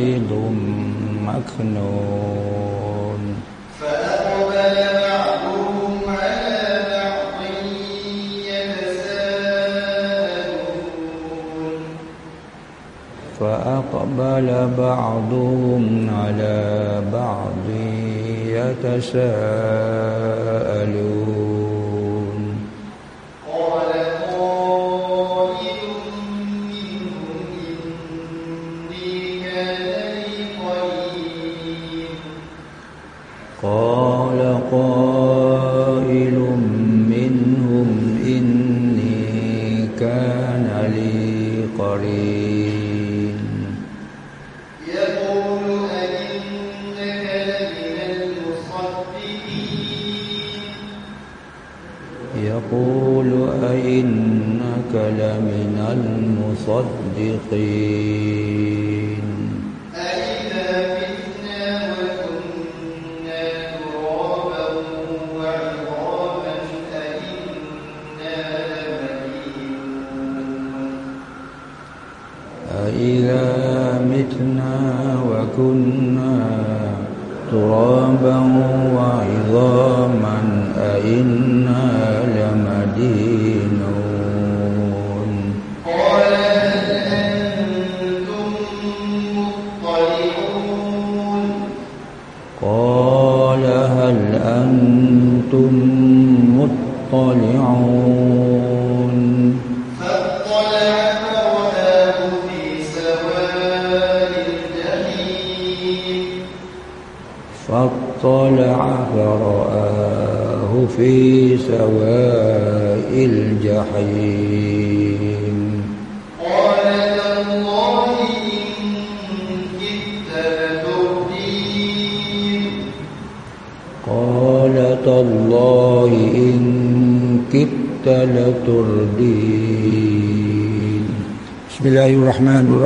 بيض مكنون فأقبل بعضهم على بعض يتساءلون. فأقبل بعضهم على بعض يتساءلون.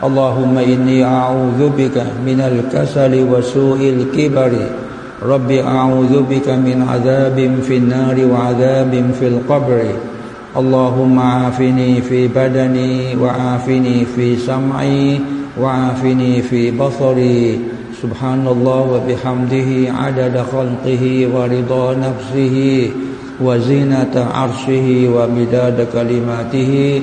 اللهم إني أعوذ بك من الكسل وسوء الكبر. رب أعوذ بك من عذاب في النار وعذاب في القبر. اللهم عافني في بدني وعافني في سمعي وعافني في بصري. سبحان الله وبحمده عدد خلقه ورضا نفسه وزينة عرشه ومداد كلماته.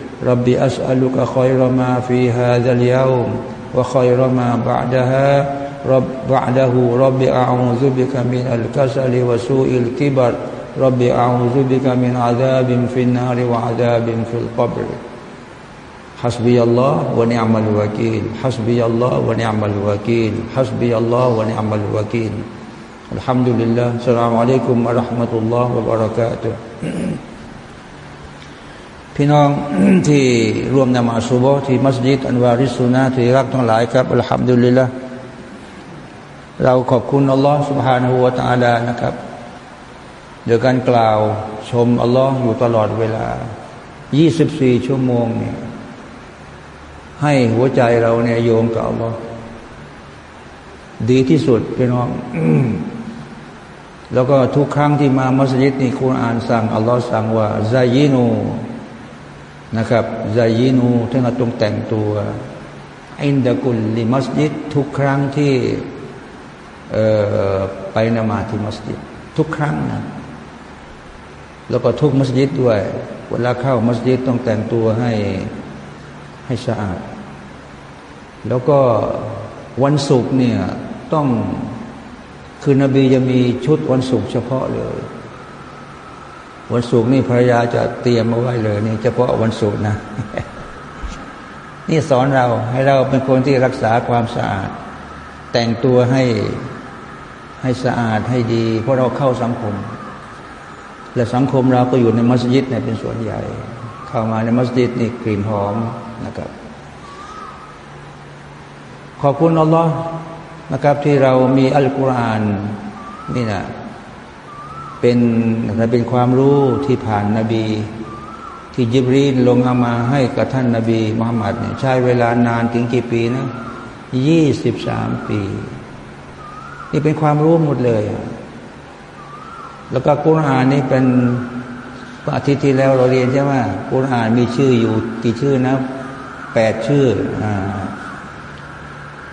رب أسألك خير ما في هذا اليوم وخير ما بعدها. رب بعده رب أعوذ بك من الكسل وسوء الكبر. رب أعوذ بك من عذاب في النار وعذاب في القبر. حسبي الله ونعم الوكيل. حسبي الله ونعم الوكيل. حسبي الله ونعم الوكيل. الحمد لله. السلام عليكم ورحمة الله وبركاته. พี่น้องที่รวมนมาสุโบที่มัสยิดอันวาริสุนาที่รักทั้งหลายครับอัลฮัมดุลิลละเราขอบคุณอัลลอฮ์ سبحانه และ تعالى นะครับโดยการกล่าวชมอัลลอฮ์อยู่ตลอดเวลา 24 ชั่วโมงเนี่ยให้หัวใจเราเนี่ยโยงกับอัลลอฮ์ดีที่สุดพี่น้อง แล้วก็ทุกครั้งที่มามัสยิดนี่คุณอ่านสั่งอัลลอฮ์สั่งว่าซายินู นะครับซายินูท่านต้องแต่งตัวอินดะกุลลิมัสยิดทุกครั้งที่ไปนมาที่มัสยิดทุกครั้งนะแล้วก็ทุกมัสยิดด้วย เวลาเข้ามัสยิดต้องแต่งตัวให้ให้สะอาด แล้วก็วันศุกร์เนี่ยต้องคือนบีจะมีชุดวันศุกร์เฉพาะเลย วันศุกร์นี่ภรรยาจะเตรียมเอาไว้เลยนี่เฉพาะวันศุกร์นะ นี่สอนเราให้เราเป็นคนที่รักษาความสะอาด แต่งตัวให้ให้สะอาดให้ดี เพราะเราเข้าสังคม และสังคมเราก็อยู่ในมัสยิดเนี่ยเป็นส่วนใหญ่ เข้ามาในมัสยิดนี่กลิ่นหอมนะครับ ขอบคุณอัลลอฮ์นะครับที่เรามีอัลกุรอานนี่นะ เป็นเป็นความรู้ที่ผ่านนาบี ที่ยิบรีนลงเอามาให้กับท่านนาบีมุฮัมมัดเนี่ยใช้เวลานานถึงกี่ปีนะยี่สิบสามปี นี่เป็นความรู้หมดเลย แล้วก็กุรอานนี่เป็นอาทิตย์ที่แล้วเราเรียนใช่ไหมกุรอานมีชื่ออยู่กี่ชื่อนะแปดชื่ออ่า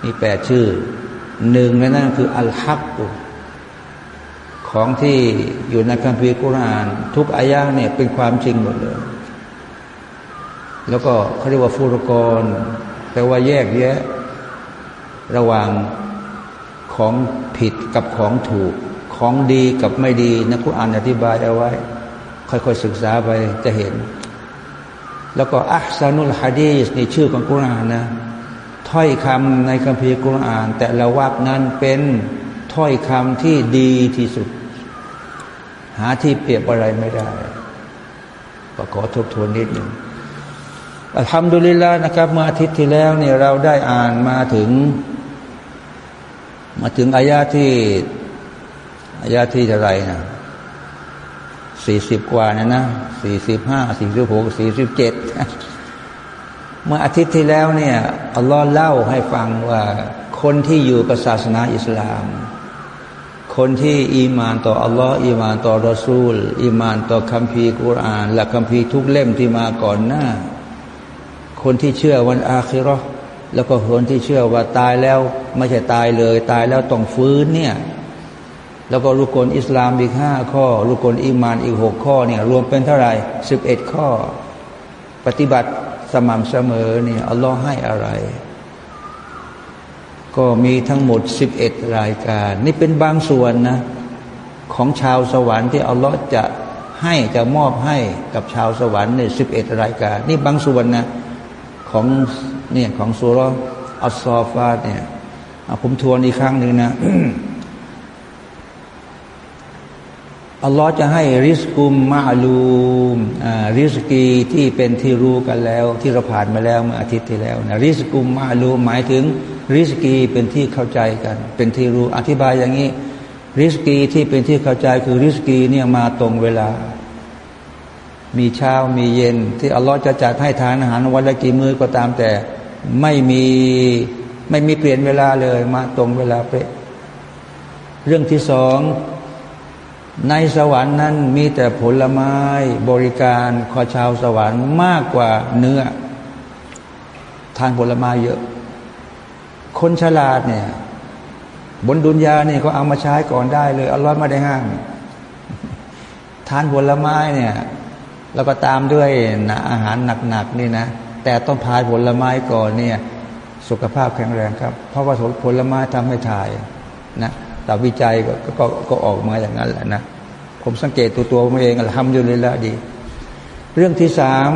มีแปดชื่อหนึ่งในนั้นคืออัลฮักกุ ของที่อยู่ในคัมภีร์กุรอาน ทุกอายะเนี่ยเป็นความจริงหมดเลย แล้วก็เขาเรียกว่าฟูรกรแต่ว่าแยกแยะ ระหว่างของผิดกับของถูก ของดีกับไม่ดีนักุรานอธิบายเอาไว้ ค่อยๆศึกษาไปจะเห็น แล้วก็อัลซานุลฮะดีสนี่ชื่อของกุรานนะถ้อยคำในคัมภีร์กุราน แต่ละวักนั้นเป็นถ้อยคำที่ดีที่สุด หาที่เปรียบอะไรไม่ได้ก็ขอทบทวนนิดหนึ่งทำดุลิลานะครับ เมื่ออาทิตย์ที่แล้วเนี่ยเราได้อ่านมาถึง มาถึงอายาที่อายาที่เท่าไรนะสี่สิบกว่านะนะสี่สิบห้าสี่สิบหกสี่สิบเจ็ดเมื่ออาทิตย์ที่แล้วเนี่ยอัลลอฮ์เล่าให้ฟังว่าคนที่อยู่กับศาสนาอิสลาม คนที่อีมานต่ออัลลอฮ์อีมานต่อรอซูล อีมานต่อคัมภีร์กุรอาน และคัมภีร์ทุกเล่มที่มาก่อนหน้า คนที่เชื่อวันอาคิรอแล้วก็คนที่เชื่อว่าตายแล้วไม่ใช่ตายเลย ตายแล้วต้องฟื้นเนี่ยแล้วก็รุกลอิสลามอีกห้าข้อรุกลอิมานอีกหกข้อเนี่ยรวมเป็นเท่าไหร่สิบเอ็ดข้อ ปฏิบัติสม่ำเสมอเนี่ยอัลลอฮ์ให้อะไร ก็มีทั้งหมดสิบเอ็ดรายการ นี่เป็นบางส่วนนะ ของชาวสวรรค์ที่อัลลอฮ์จะให้จะมอบให้กับชาวสวรรค์เนี่ยสิบเอ็ดรายการ นี่บางส่วนนะของเนี่ยของสุรอัลซอฟาเนี่ยผมทวนอีกครั้งหนึ่งนะอัลลอฮ์จะให้ริสกุมมาลูมริสกีที่เป็นที่รู้กันแล้ว ที่เราผ่านมาแล้วเมื่ออาทิตย์ที่แล้วนะริสกุมมาลูมหมายถึง ริสกีเป็นที่เข้าใจกัน เป็นที่รู้อธิบายอย่างนี้ ริสกีที่เป็นที่เข้าใจคือริสกีเนี่ยมาตรงเวลา มีเช้ามีเย็น ที่อัลลอฮ์จะจัดให้ทานอาหารวันละกี่มื้อก็ตามแต่ไม่มีไม่มีเปลี่ยนเวลาเลย มาตรงเวลาเป๊ะเรื่องที่สองในสวรรค์นั้นมีแต่ผลไม้บริการขอชาวสวรรค์มากกว่าเนื้อ ทานผลไม้เยอะ คนฉลาดเนี่ย บนดุนยาเนี่ยเขาเอามาใช้ก่อนได้เลยอัลลอฮ์ไม่ได้ห้ามทานผลไม้เนี่ย แล้วก็ตามด้วยนะอาหารหนักๆนี่นะแต่ต้องทานผลไม้ก่อนเนี่ย สุขภาพแข็งแรงครับ เพราะว่าผลไม้ทำให้ถ่ายนะแต่วิจัยก็ก็ก็ออกมาอย่างนั้นแหละนะผมสังเกตตัวตัวผมเองทำอยู่เลยละดี เรื่องที่สาม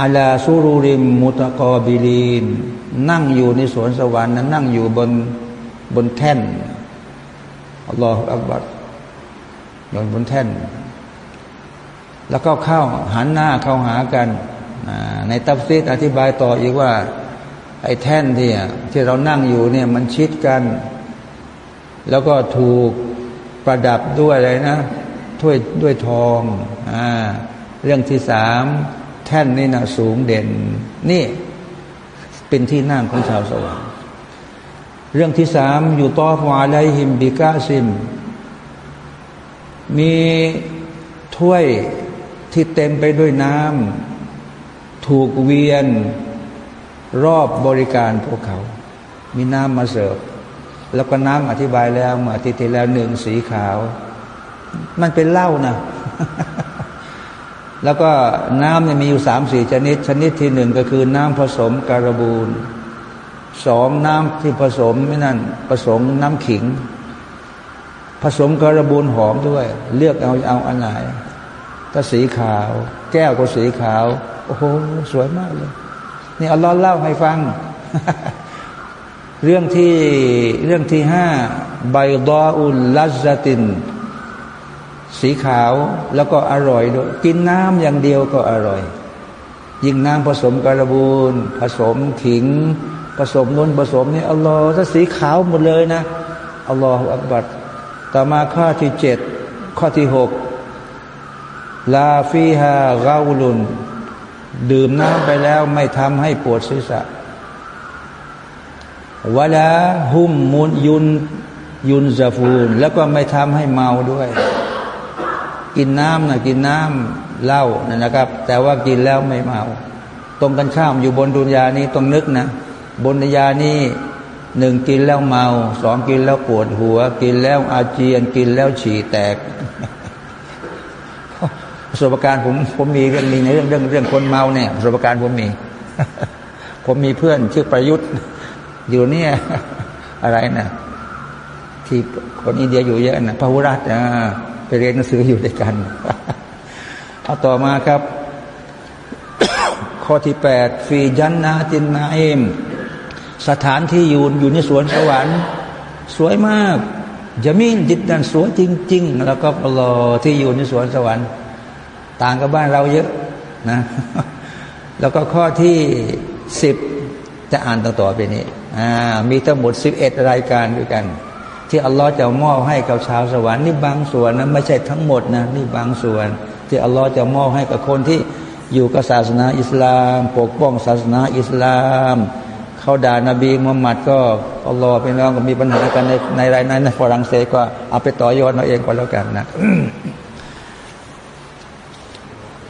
อาลาซูรุริมมุตะกอบิลีน นั่งอยู่ในสวนสวรรค์นั้นนั่งอยู่บนบนแท่นอัลลอฮฺอักบัดอยู่บนแท่น แล้วก็เข้าหันหน้าเข้าหากันในตัฟซีดอธิบายต่ออีกว่า ไอ้แท่นที่ที่เรานั่งอยู่เนี่ยมันชิดกัน แล้วก็ถูกประดับด้วยอะไรนะถ้วยด้วยทองอ่าเรื่องที่สาม แท่นนี่นะสูงเด่น นี่เป็นที่นั่งของชาวสวรรค์เรื่องที่สามอยู่ตอฟวาไลฮิมบิกาซิม มีถ้วยที่เต็มไปด้วยน้ำถูกเวียนรอบบริการพวกเขา มีน้ำมาเสิร์ฟแล้วก็น้ำอธิบายแล้วเมื่ออาทิตย์ที่แล้วหนึ่งสีขาว มันเป็นเหล้านะ แล้วก็น้ำเนี่ยมีอยู่สามสี่ชนิด ชนิดที่หนึ่งก็คือน้ำผสมการบูนสองน้ำที่ผสมไม่นั่นผสมน้ำขิง ผสมการบูนหอมด้วย เลือกเอาเอาอันไหนถ้าสีขาว แก้วก็สีขาว โอ้โหสวยมากเลย นี่อัลลอฮ์เล่าให้ฟัง เรื่องที่เรื่องที่ห้าใบดออุลลัซติน สีขาวแล้วก็อร่อยด้วยกินน้ำอย่างเดียวก็อร่อย ยิ่งน้ำผสมกระบูนผสมขิง ผสมนุ่นผสมนี่อัลลอฮ์ถ้าสีขาวหมดเลยนะอัลลอฮฺอักบัดต่อมาข้อที่เจ็ดข้อที่หกลาฟีฮาเกาลุน ดื่มน้ำไปแล้วไม่ทำให้ปวดศีรษะวลาหุมมุนยุนยุนซาฟูน แล้วก็ไม่ทำให้เมาด้วย กินน้ำนะกินน้ำเหล้านะนะครับ แต่ว่ากินแล้วไม่เมา ตรงกันข้ามอยู่บนดุนยานี้ต้องนึกนะ บนดุนยานี้หนึ่งกินแล้วเมาสองกินแล้วปวดหัว กินแล้วอาเจียนกินแล้วฉี่แตกประสบการณ์ผมผมมีเรื่องมีในเรื่องเรื่องเรื่องคนเมาเนี่ยประสบการณ์ผมมี ผมมีเพื่อนชื่อประยุทธ์อยู่เนี่ยอะไรนะที่คนอินเดียอยู่เยอะนะพหุรัตน์อ่า ไปเรียนหนังสืออยู่ด้วยกันเอาต่อมาครับ ข้อที่แปดฟีจันนาตินนาเอม สถานที่อยู่อยู่ในสวนสวรรค์สวยมากจะมีจิตดันสวยจริง ๆ แล้วก็รอที่อยู่ในสวนสวรรค์ ต่างกับบ้านเราเยอะนะ แล้วก็ข้อที่สิบจะอ่านต่อต่อไปนี้มีทั้งหมดสิบเอ็ดรายการด้วยกัน ที่อัลลอฮ์จะมอบให้กับชาวสวรรค์นี่บางส่วนนะไม่ใช่ทั้งหมดนะนี่บางส่วน ที่อัลลอฮ์จะมอบให้กับคนที่อยู่กับศาสนาอิสลาม ปกป้องศาสนาอิสลามเขาด่านาบีมุฮัมมัดก็อัลลอฮ์เป็นน้องก็มีปัญหากันในในรายนั้นในฝรั่งเศสก็เอาไปต่อยอดมาเองก็แล้วกันนะ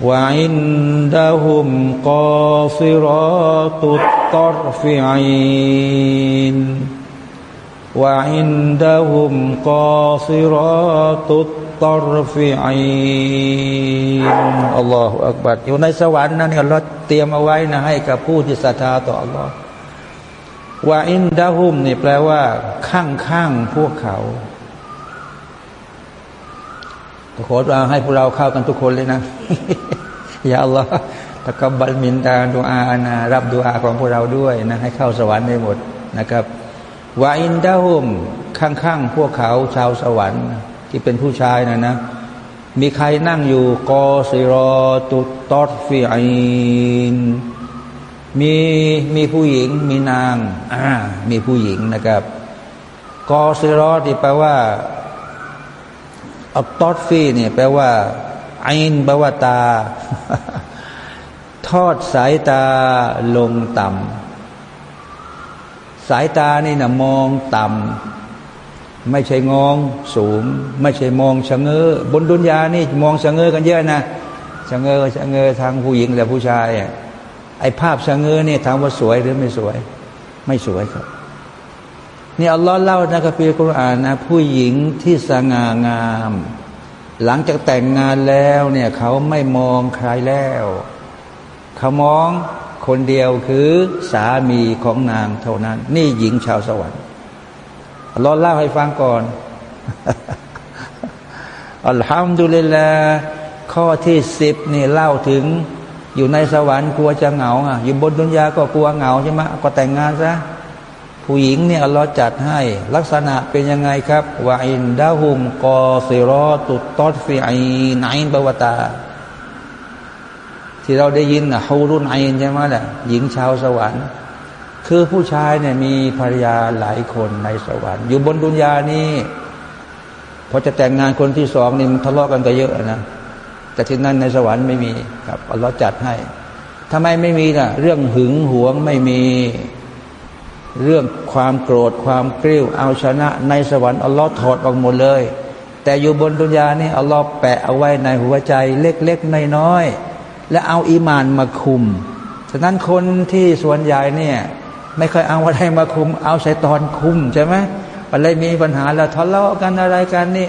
วะอินดะฮุมกอซิรอตุตตรฟิอิน وعندهم قاصرات الطرف عين อัลลอฮฺอักบัดอยู่ในสวรรค์นั่นเนี่ยเราเตรียมเอาไว้นะให้กับผู้ที่ศรัทธาต่ออัลลอฮฺว่าอินดาฮุมนี่แปลว่า ข้างข้างพวกเขาขอเราให้พวกเราเข้ากันทุกคนเลยนะอย่าอัลลอฮฺตะกบัลมินตาดูอานะรับดูอาของพวกเราด้วยนะให้เข้าสวรรค์ได้หมดนะครับ وعندهمข้างๆพวกเขาชาวสวรรค์ที่เป็นผู้ชายนะนะ มีใครนั่งอยู่قاصرات الطرف عينมีมีผู้หญิงมีนางอ่ามีผู้หญิงนะครับ กอซิรอที่แปลว่าอัตอดฟีเนี่ยแปลว่าอินแปลว่าตา ทอดสายตาลงต่ำ สายตานี่นะมองต่ำไม่ใช่งองสูง ไม่ใช่มองชะเง้อบนดุนยานี่มองชะเง้อกันเยอะนะชะเง้อชะเง้อทางผู้หญิงและผู้ชายไอ้ภาพชะเง้อนี่ถามว่าสวยหรือไม่สวย ไม่สวยครับนี่อัลลอฮ์เล่านะครับพีกุรอานนะ ผู้หญิงที่สง่างาม หลังจากแต่งงานแล้วเนี่ยเขาไม่มองใครแล้ว เขามอง คนเดียวคือสามีของนางเท่านั้น นี่หญิงชาวสวรรค์รอเล่าให้ฟังก่อนอัลฮัมดุลิลลาข้อที่สิบนี่เล่าถึง อยู่ในสวรรค์กลัวจะเหงาอะอยู่บนดุนยาก็กลัวเหงาใช่ไหมก็แต่งงานซะผู้หญิงเนี่ยอัลลอฮ์จัดให้ ลักษณะเป็นยังไงครับวาอินดาหุมกอซิรอตุตอดฟิไอไนบวตา ที่เราได้ยินนะฮูรุนไอใช่ไหมล่ะหญิงชาวสวรรค์ คือผู้ชายเนี่ยมีภรรยาหลายคนในสวรรค์ อยู่บนดุนยานี่พอจะแต่งงานคนที่สองนี่มันทะเลาะกันก็เยอะนะแต่ที่นั่นในสวรรค์ไม่มีครับอัลลอฮ์จัดให้ทำไมไม่มีล่ะ เรื่องหึงหวงไม่มีเรื่องความโกรธความกริ้วเอาชนะ ในสวรรค์อัลลอฮ์ถอดออกหมดเลย แต่อยู่บนดุนยานี่อัลลอฮ์แปะเอาไว้ในหัวใจเล็กๆน้อยๆ และเอาอีมานมาคุม ฉะนั้นคนที่ส่วนใหญ่เนี่ยไม่เคยเอาอะไรมาคุม เอาใช้ตอนคุมใช่ไหมอะไรมีปัญหาแล้วทะเลาะกันอะไรกันนี่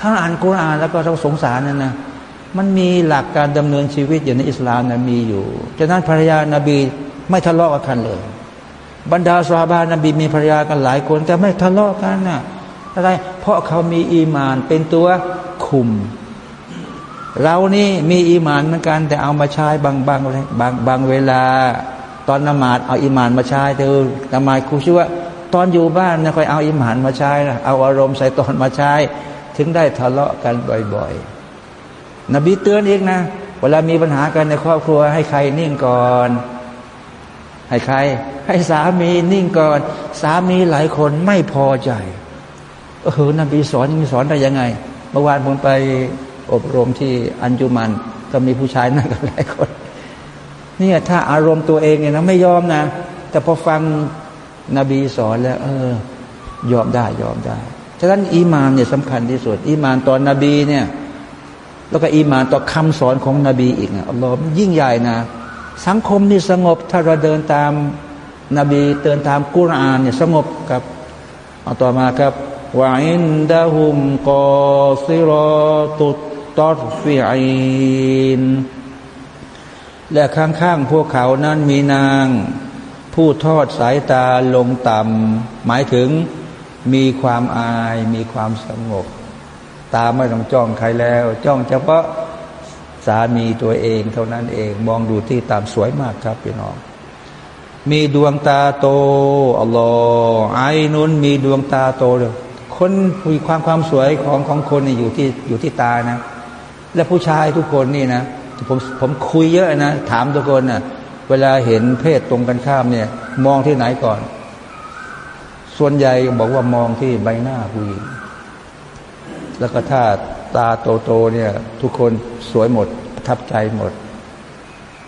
ถ้าอ่านกุรอานแล้วก็ต้องสงสารนะนะมันมีหลักการดำเนินชีวิตอย่างในอิสลามนะมีอยู่ ฉะนั้นภรรยานาบีไม่ทะเลาะกันเลย บรรดาสาบานบีมีภรรยากันหลายคน แต่ไม่ทะเลาะกันนะอะไร เพราะเขามีอีมานเป็นตัวคุม เรานี่มีอีมานเหมือนกัน แต่เอามาใช้บางบางบางบางเวลา ตอนนมาดเอาอีมานมาใช้เธอนมาดครูชื่อว่า ตอนอยู่บ้านนะค่อยเอาอีมานมาใช้นะเอาอารมณ์ใส่ตอนมาใช้ ถึงได้ทะเลาะกันบ่อยๆ นบีเตือนอีกนะ เวลามีปัญหากันในครอบครัว ให้ใครนิ่งก่อน ให้ใคร ให้สามีนิ่งก่อน สามีหลายคนไม่พอใจเออนบีสอนมีสอนได้ยังไงเมื่อวานผมไป อบรมที่อันจุมัน ก็มีผู้ชายนั่งกันหลายคนเนี่ยถ้าอารมณ์ตัวเองเนี่ยนะไม่ยอมนะ แต่พอฟังนบีสอนแล้ว เออ ยอมได้ยอมได้ฉะนั้นอีมานเนี่ยสำคัญที่สุด อีมานต่อนบีเนี่ย แล้วก็อีมานต่อคำสอนของนบีอีกนะอัลลอฮ์ยิ่งใหญ่นะ สังคมนี่สงบถ้าเราเดินตามนบีเดินตามกุรอานเนี่ยสงบครับเอาต่อมาครับوعندهم قاصرات ตอฟิอินและข้างๆพวกเขานั้นมีนาง ผู้ทอดสายตาลงต่ำหมายถึงมีความอายมีความสงบ ตาไม่ต้องจ้องใครแล้ว จ้องเฉพาะสามีตัวเองเท่านั้นเองมองดูที่ตามสวยมากครับพี่น้อง มีดวงตาโตอัลลอฮ์ไอ้นุนมีดวงตาโตเลยคนมีความความสวยของของคนนี่อยู่ที่อยู่ที่ตานะ และผู้ชายทุกคนนี่นะผมผมคุยเยอะนะ ถามทุกคนนะ่ะ เวลาเห็นเพศตรงกันข้ามเนี่ย มองที่ไหนก่อน ส่วนใหญ่บอกว่ามองที่ใบหน้าผู้หญิง แล้วก็ถ้าตาโตๆเนี่ย ทุกคนสวยหมดประทับใจหมด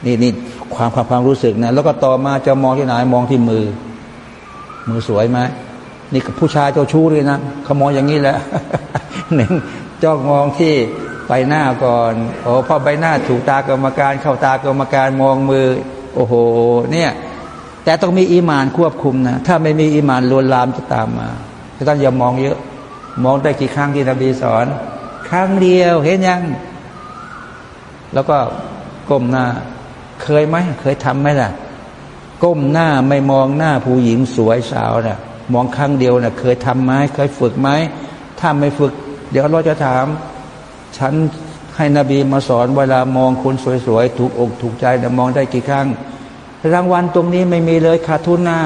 นี่นี่ความความความรู้สึกนะ แล้วก็ต่อมาจะมองที่ไหนมองที่มือ มือสวยไหมนี่ผู้ชายเจ้าชู้เลยนะเขามองอย่างนี้แหละหนึ่งจ้องมองที่ ใบหน้าก่อนโอ้พอใบหน้าถูกตากรรมการ เข้าตากรรมการมองมือ โอ้โห เนี่ย แต่ต้องมีอีมานควบคุมนะ ถ้าไม่มีอีมานลวนลามจะตามมาจะต้องอย่ามองเยอะ มองได้กี่ครั้งที่นบีสอน ครั้งเดียวเห็นยัง แล้วก็ก้มหน้า เคยไหมเคยทำไหมล่ะ ก้มหน้าไม่มองหน้าผู้หญิงสวยสาวนะ่ะ มองครั้งเดียวนะ่ะ เคยทำไหมเคยฝึกไหมถ้าไม่ฝึก เดี๋ยวเราจะถาม ฉันให้นบีมาสอนเวลามองคนสวยๆ ถูกอกถูกใจนะมองได้กี่ครั้ง รางวัลตรงนี้ไม่มีเลยขาดทุนหน้า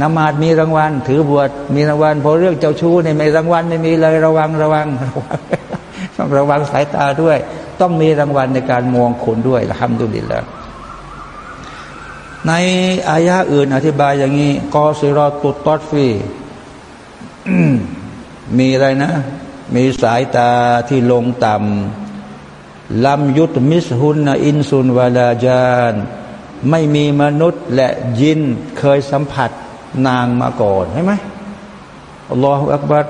นมาดมีรางวัล ถือบวชมีรางวัลพอเรื่องเจ้าชู้เนี่ยไม่รางวัลไม่มีเลยระวังระวังต้องระวังสายตาด้วย ต้องมีรางวัลในการมองคนด้วยละคำดุลิแล้วในอายะอื่นอธิบายอย่างนี้กอสิรอตุตอดฟีมีอะไรนะ มีสายตาที่ลงต่ำลำยุตมิสฮุนอินซุนวาลาจานไม่มีมนุษย์และยินเคยสัมผัสนางมาก่อนใช่ไหมอัลลอฮฺอักบัด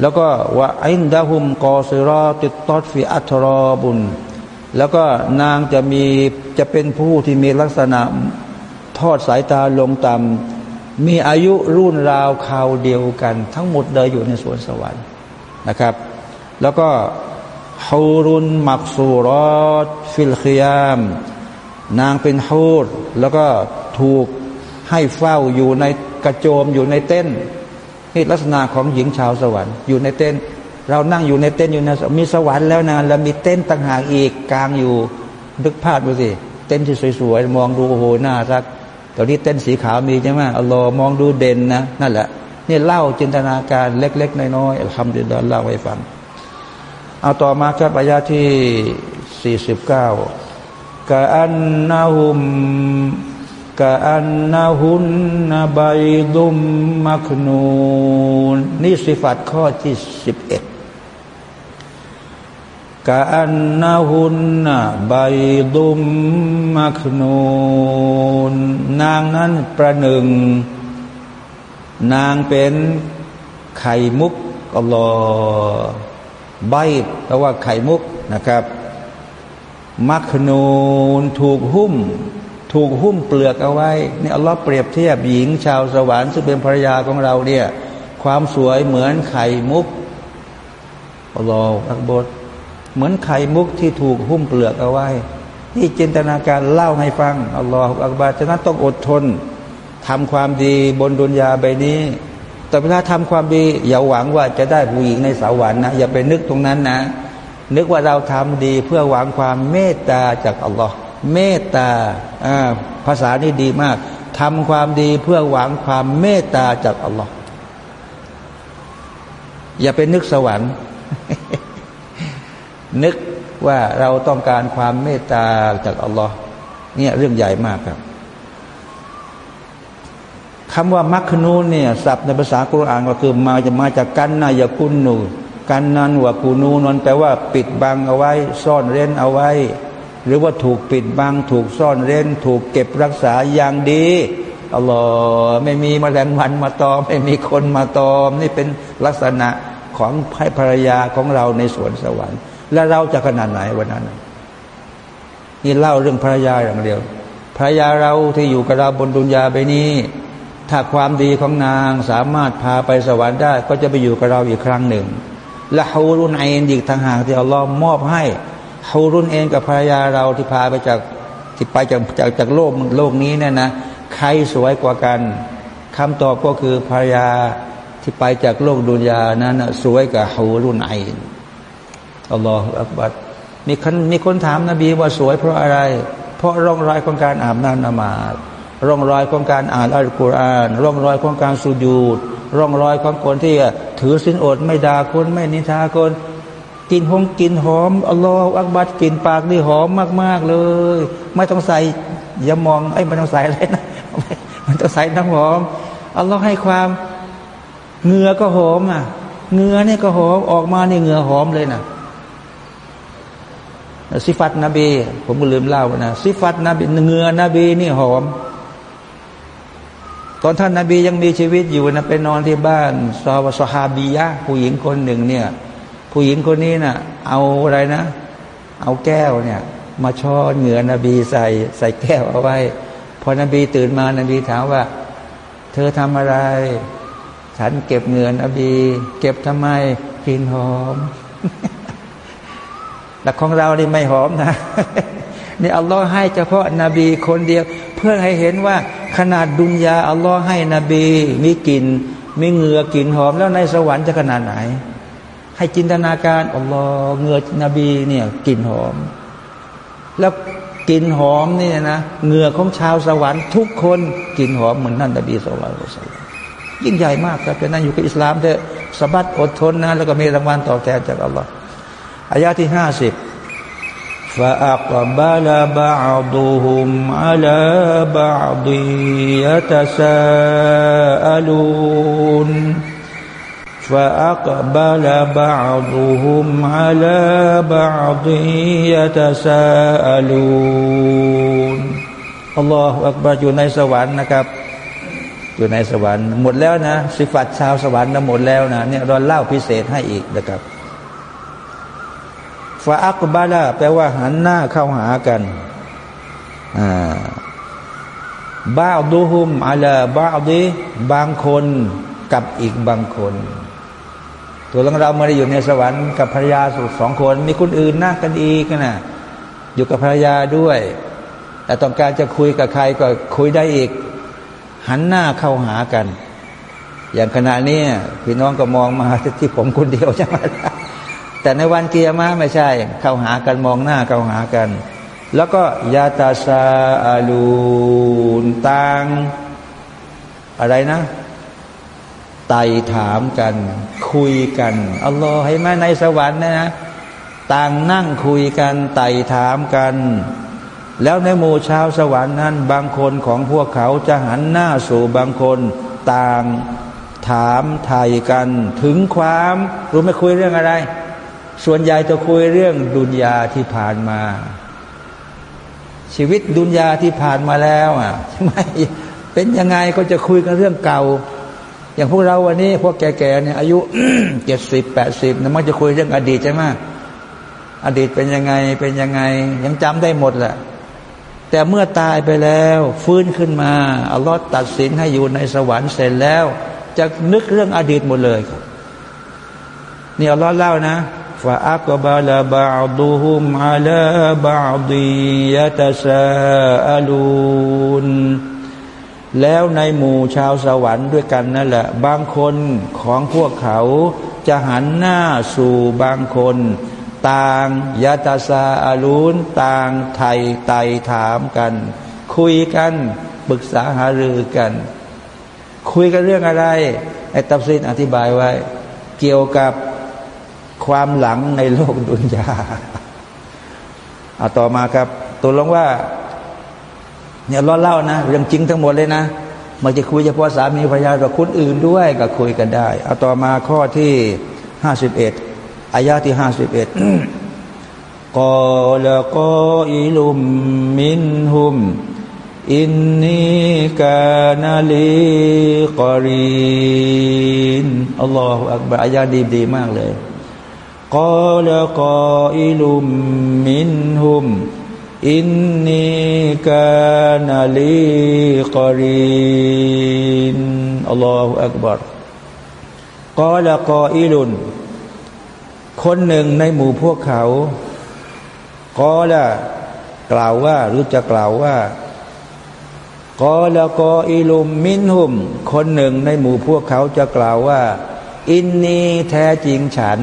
แล้วก็ว่าอินดาหุมกอซิรอติดตอดฟีอัตรอบุญ แล้วก็นางจะมีจะเป็นผู้ที่มีลักษณะทอดสายตาลงต่ำมีอายุรุ่นราวคราวเดียวกัน ทั้งหมดเดยอยู่ในสวนสวรรค์ นะครับ แล้วก็ฮูรุนมักซูรอดฟิลคิยาม นางเป็นฮูดแล้วก็ถูกให้เฝ้าอยู่ในกระโจมอยู่ในเต้นนี่ลักษณะของหญิงชาวสวรรค์อยู่ในเต้น เรานั่งอยู่ในเต็นอยู่นะมีสวรรค์แล้วนะแล้วมีเต็นต่างหากอีกกลางอยู่นึกภาพดูสิเต็นที่สวยๆมองดูโอ้โหน่ารักตอนนี้เต็นสีขาวมีใช่ไหมอัลลอฮ์มองดูเด่นนะนั่นแหละ นี่เล่าจินตนาการเล็ก ๆ น้อยๆทำดีดอนเล่าให้ฟัง เอาต่อมาครับอายาที่สี่สิบเก้ากะอันนาหุมกะอันนาหุนนาบายดุมมักนูนนี่สิฟัตข้อที่สิบเอ็ดกะอันนาหุนนาบายดุมมักนูนนางนั้นประหนึ่ง นางเป็นไข่มุกอัลลอฮ์ใบแปลว่าไข่มุกนะครับ มักนูนถูกหุ้ม ถูกหุ้มเปลือกเอาไว้นี่อัลลอฮ์เปรียบเทียบหญิงชาวสวรรค์ซึ่งเป็นภรรยาของเราเนี่ยความสวยเหมือนไข่มุกอัลลอฮ์อักบดเหมือนไข่มุกที่ถูกหุ้มเปลือกเอาไว้นี่จินตนาการเล่าให้ฟังอัลลอฮ์อักบารฉะนั้นต้องอดทน ทำความดีบนดุนยาใบนี้ แต่เวลาทำความดี อย่าหวังว่าจะได้ผู้หญิงในสวรรค์นะอย่าไปนึกตรงนั้นนะ นึกว่าเราทำดีเพื่อหวังความเมตตาจากอัลลอฮ์เมตตาภาษานี่ดีมากทำความดีเพื่อหวังความเมตตาจากอัลลอฮ์อย่าไปนึกสวรรค์ นึกว่าเราต้องการความเมตตาจากอัลลอฮ์เนี่ยเรื่องใหญ่มากครับ คำว่ามักคนูนเนี่ยศัพท์ในภาษากุรอานก็คือมาจะมาจากกันนายกุนนูกันนันวกูนูนันแปลว่าปิดบังเอาไว้ ซ่อนเร้นเอาไว้ หรือว่าถูกปิดบัง ถูกซ่อนเร้น ถูกเก็บรักษาอย่างดีอัลลอฮ์ไม่มีมแมลงวันมาตอม ไม่มีคนมาตอม นี่เป็นลักษณะของภรรยาของเราในสวนสวรรค์ และเราจะขนาดไหนวันนั้น นี่เล่าเรื่องภรรยาอย่างเดียวภรรยาเราที่อยู่กับเราบนดุนยาไปนี้ ถ้าความดีของนางสามารถพาไปสวรรค์ได้ ก็จะไปอยู่กับเราอีกครั้งหนึ่ง และฮูรุนเองอีกทางหากที่อัลลอฮ์มอบให้ฮูรุนเองกับภรรยาเราที่พาไปจากที่ไปจากจากจากโลกโลกนี้เนี่ยนะใครสวยกว่ากันคำตอบก็คือภรรยาที่ไปจากโลกดุนยานั้นสวยกว่าฮูรุนไออัลลอฮฺอักบัดมีคนมีคนถามนบีว่าสวยเพราะอะไร เพราะร่องรอยของการอาบน้ำนมา ร่องรอยของการอ่านอัลกุรอาน ร่องรอยของการสุญูดร่องรอยของคนที่ถือสินอดไม่ด่าคนไม่นินทาคนกินหงกินหอมอัลลอฮฺอักบัดกินปากนี่หอมมาก ๆเลย ไม่ต้องใส่อย่ามองไอ้ไม่ต้องใส่อะไรนะมันต้องใส่น้ำหอมอัลลอฮ์ให้ความเหงื่อก็หอมอะเหงื่อนี่ก็หอมออกมาเนี่เหงื่อหอมเลยนะสิฟัตนบี ผมก็ลืมเล่านะสิฟัตนบีเหงื่อนบีนี่หอม อนท่านนาบียังมีชีวิตอยู่นะไปนอนที่บ้านซอวสฮาบียะผู้หญิงคนหนึ่งเนี่ย ผู้หญิงคนนี้นะ่ะ เอาอะไรนะ เอาแก้วเนี่ย มาช้อนเหงื่อนบีใส่ใส่แก้วเอาไว้ พอนบีตื่นมานบีถามว่า เธอทำอะไร ฉันเก็บเหงื่อนบี เก็บทำไมกินหอมแต่ของเรานี่ไม่หอมนะ นี่อัลลอฮ์ให้เฉพาะนาบีคนเดียว เพื่อให้เห็นว่าขนาดดุนยาอัลลอฮ์ให้นบี มีกลิ่นมีเหงื่อกลิ่นหอมแล้วในสวรรค์จะขนาดไหน ให้จินตนาการอัลลอฮ์เหงื่อนบีเนี่ยกลิ่นหอม แล้วกลิ่นหอมนี่นะเหงื่อของชาวสวรรค์ ทุกคนกลิ่นหอมเหมือนนั่นนบีสุลต่านยิ่งใหญ่มากครับเป็นนั่นอยู่กับอิสลามเถอะสบัดอดทนนะแล้วก็มีรางวัลตอบแทนจากอัลลอฮ์อายาที่ห้าสิบ فأقبل بعضهم على بعض يتساءلون فأقبل بعضهم على بعض يتساءلون الله أكبر อยู่ในสวรรค์นะครับ อยู่ในสวรรค์หมดแล้วนะสิฟัตชาวสวรรค์นะหมดแล้วนะเนี่ยเราเล่าพิเศษให้อีกนะครับ ฟาอักบาลาแปลว่าหันหน้าเข้าหากันอ่าบ้าดูฮุมอาลาบ้าดีบางคนกับอีกบางคน ตัวเราไม่ได้อยู่ในสวรรค์กับภรรยาสุดสองคน มีคนอื่นนั่งกันอีกนะอยู่กับภรรยาด้วย แต่ต้องการจะคุยกับใครก็คุยได้อีก หันหน้าเข้าหากัน อย่างขณะนี้พี่น้องก็มองมาที่ผมคนเดียวใช่ไหมล่ะ แต่ในวันเกียร์มาไม่ใช่ เข้าหากันมองหน้าเข้าหากัน แล้วก็ยาตาซาอาลูนตังอะไรนะไต่ถามกัน คุยกันอัลลอฮ์ให้มาในสวรรค์นะนะต่างนั่งคุยกันไต่ถามกัน แล้วในหมู่ชาวสวรรค์นั้น บางคนของพวกเขาจะหันหน้าสู่บางคน ต่างถามไทยกัน ถึงความรู้ไม่คุยเรื่องอะไร ส่วนใหญ่จะคุยเรื่องดุนยาที่ผ่านมา ชีวิตดุนยาที่ผ่านมาแล้วอะไม่เป็นยังไงก็จะคุยกันเรื่องเก่า อย่างพวกเราวันนี้พวกแก่ๆเนี่ยอายุเจ็ดสิบแปดสิบนะมันจะคุยเรื่องอดีตใช่ไหมอดีตเป็นยังไงเป็นยังไง ยังจำได้หมดแหละแต่เมื่อตายไปแล้ว ฟื้นขึ้นมาอัลลอฮ์ตัดสินให้อยู่ในสวรรค์เสร็จแล้ว จะนึกเรื่องอดีตหมดเลยนี่อัลลอฮ์เล่านะ ฟาอักบาลาบาดูฮุมอาลาบาดียะตาซาอลูนแล้วในหมู่ชาวสวรรค์ด้วยกันนั่นแหละ บางคนของพวกเขาจะหันหน้าสู่บางคน ต่างยาตาซาอาลูนต่างไทยไตถามกัน คุยกันปรึกษาหารือกัน คุยกันเรื่องอะไรไอ้ตับซินอธิบายไว้ เกี่ยวกับ ความหลังในโลกดุนยาเอาต่อมาครับตัวลงว่า เนี่ยล้อเล่านะเรื่องจริงทั้งหมดเลยนะมันจะคุยเฉพาะสามีภรรยากับคนอื่นด้วยก็คุยกันได้ เอาต่อมาข้อที่ห้าสิบเอ็ดอายาที่ห้าสิบเอ็ดกอลกออิลุมมินหุมإني كان لي قرين الله أكبرอายาดีดีมากเลย قال قائل منهم إني كان لي قرين الله أكبر قال قائلคนหนึ่งในหมู่พวกเขาก็ละกล่าวว่ารู้จะกล่าวว่าก็ละกออิลุมมินหุม คนหนึ่งในหมู่พวกเขาจะกล่าวว่า อินนีแท้จริงฉัน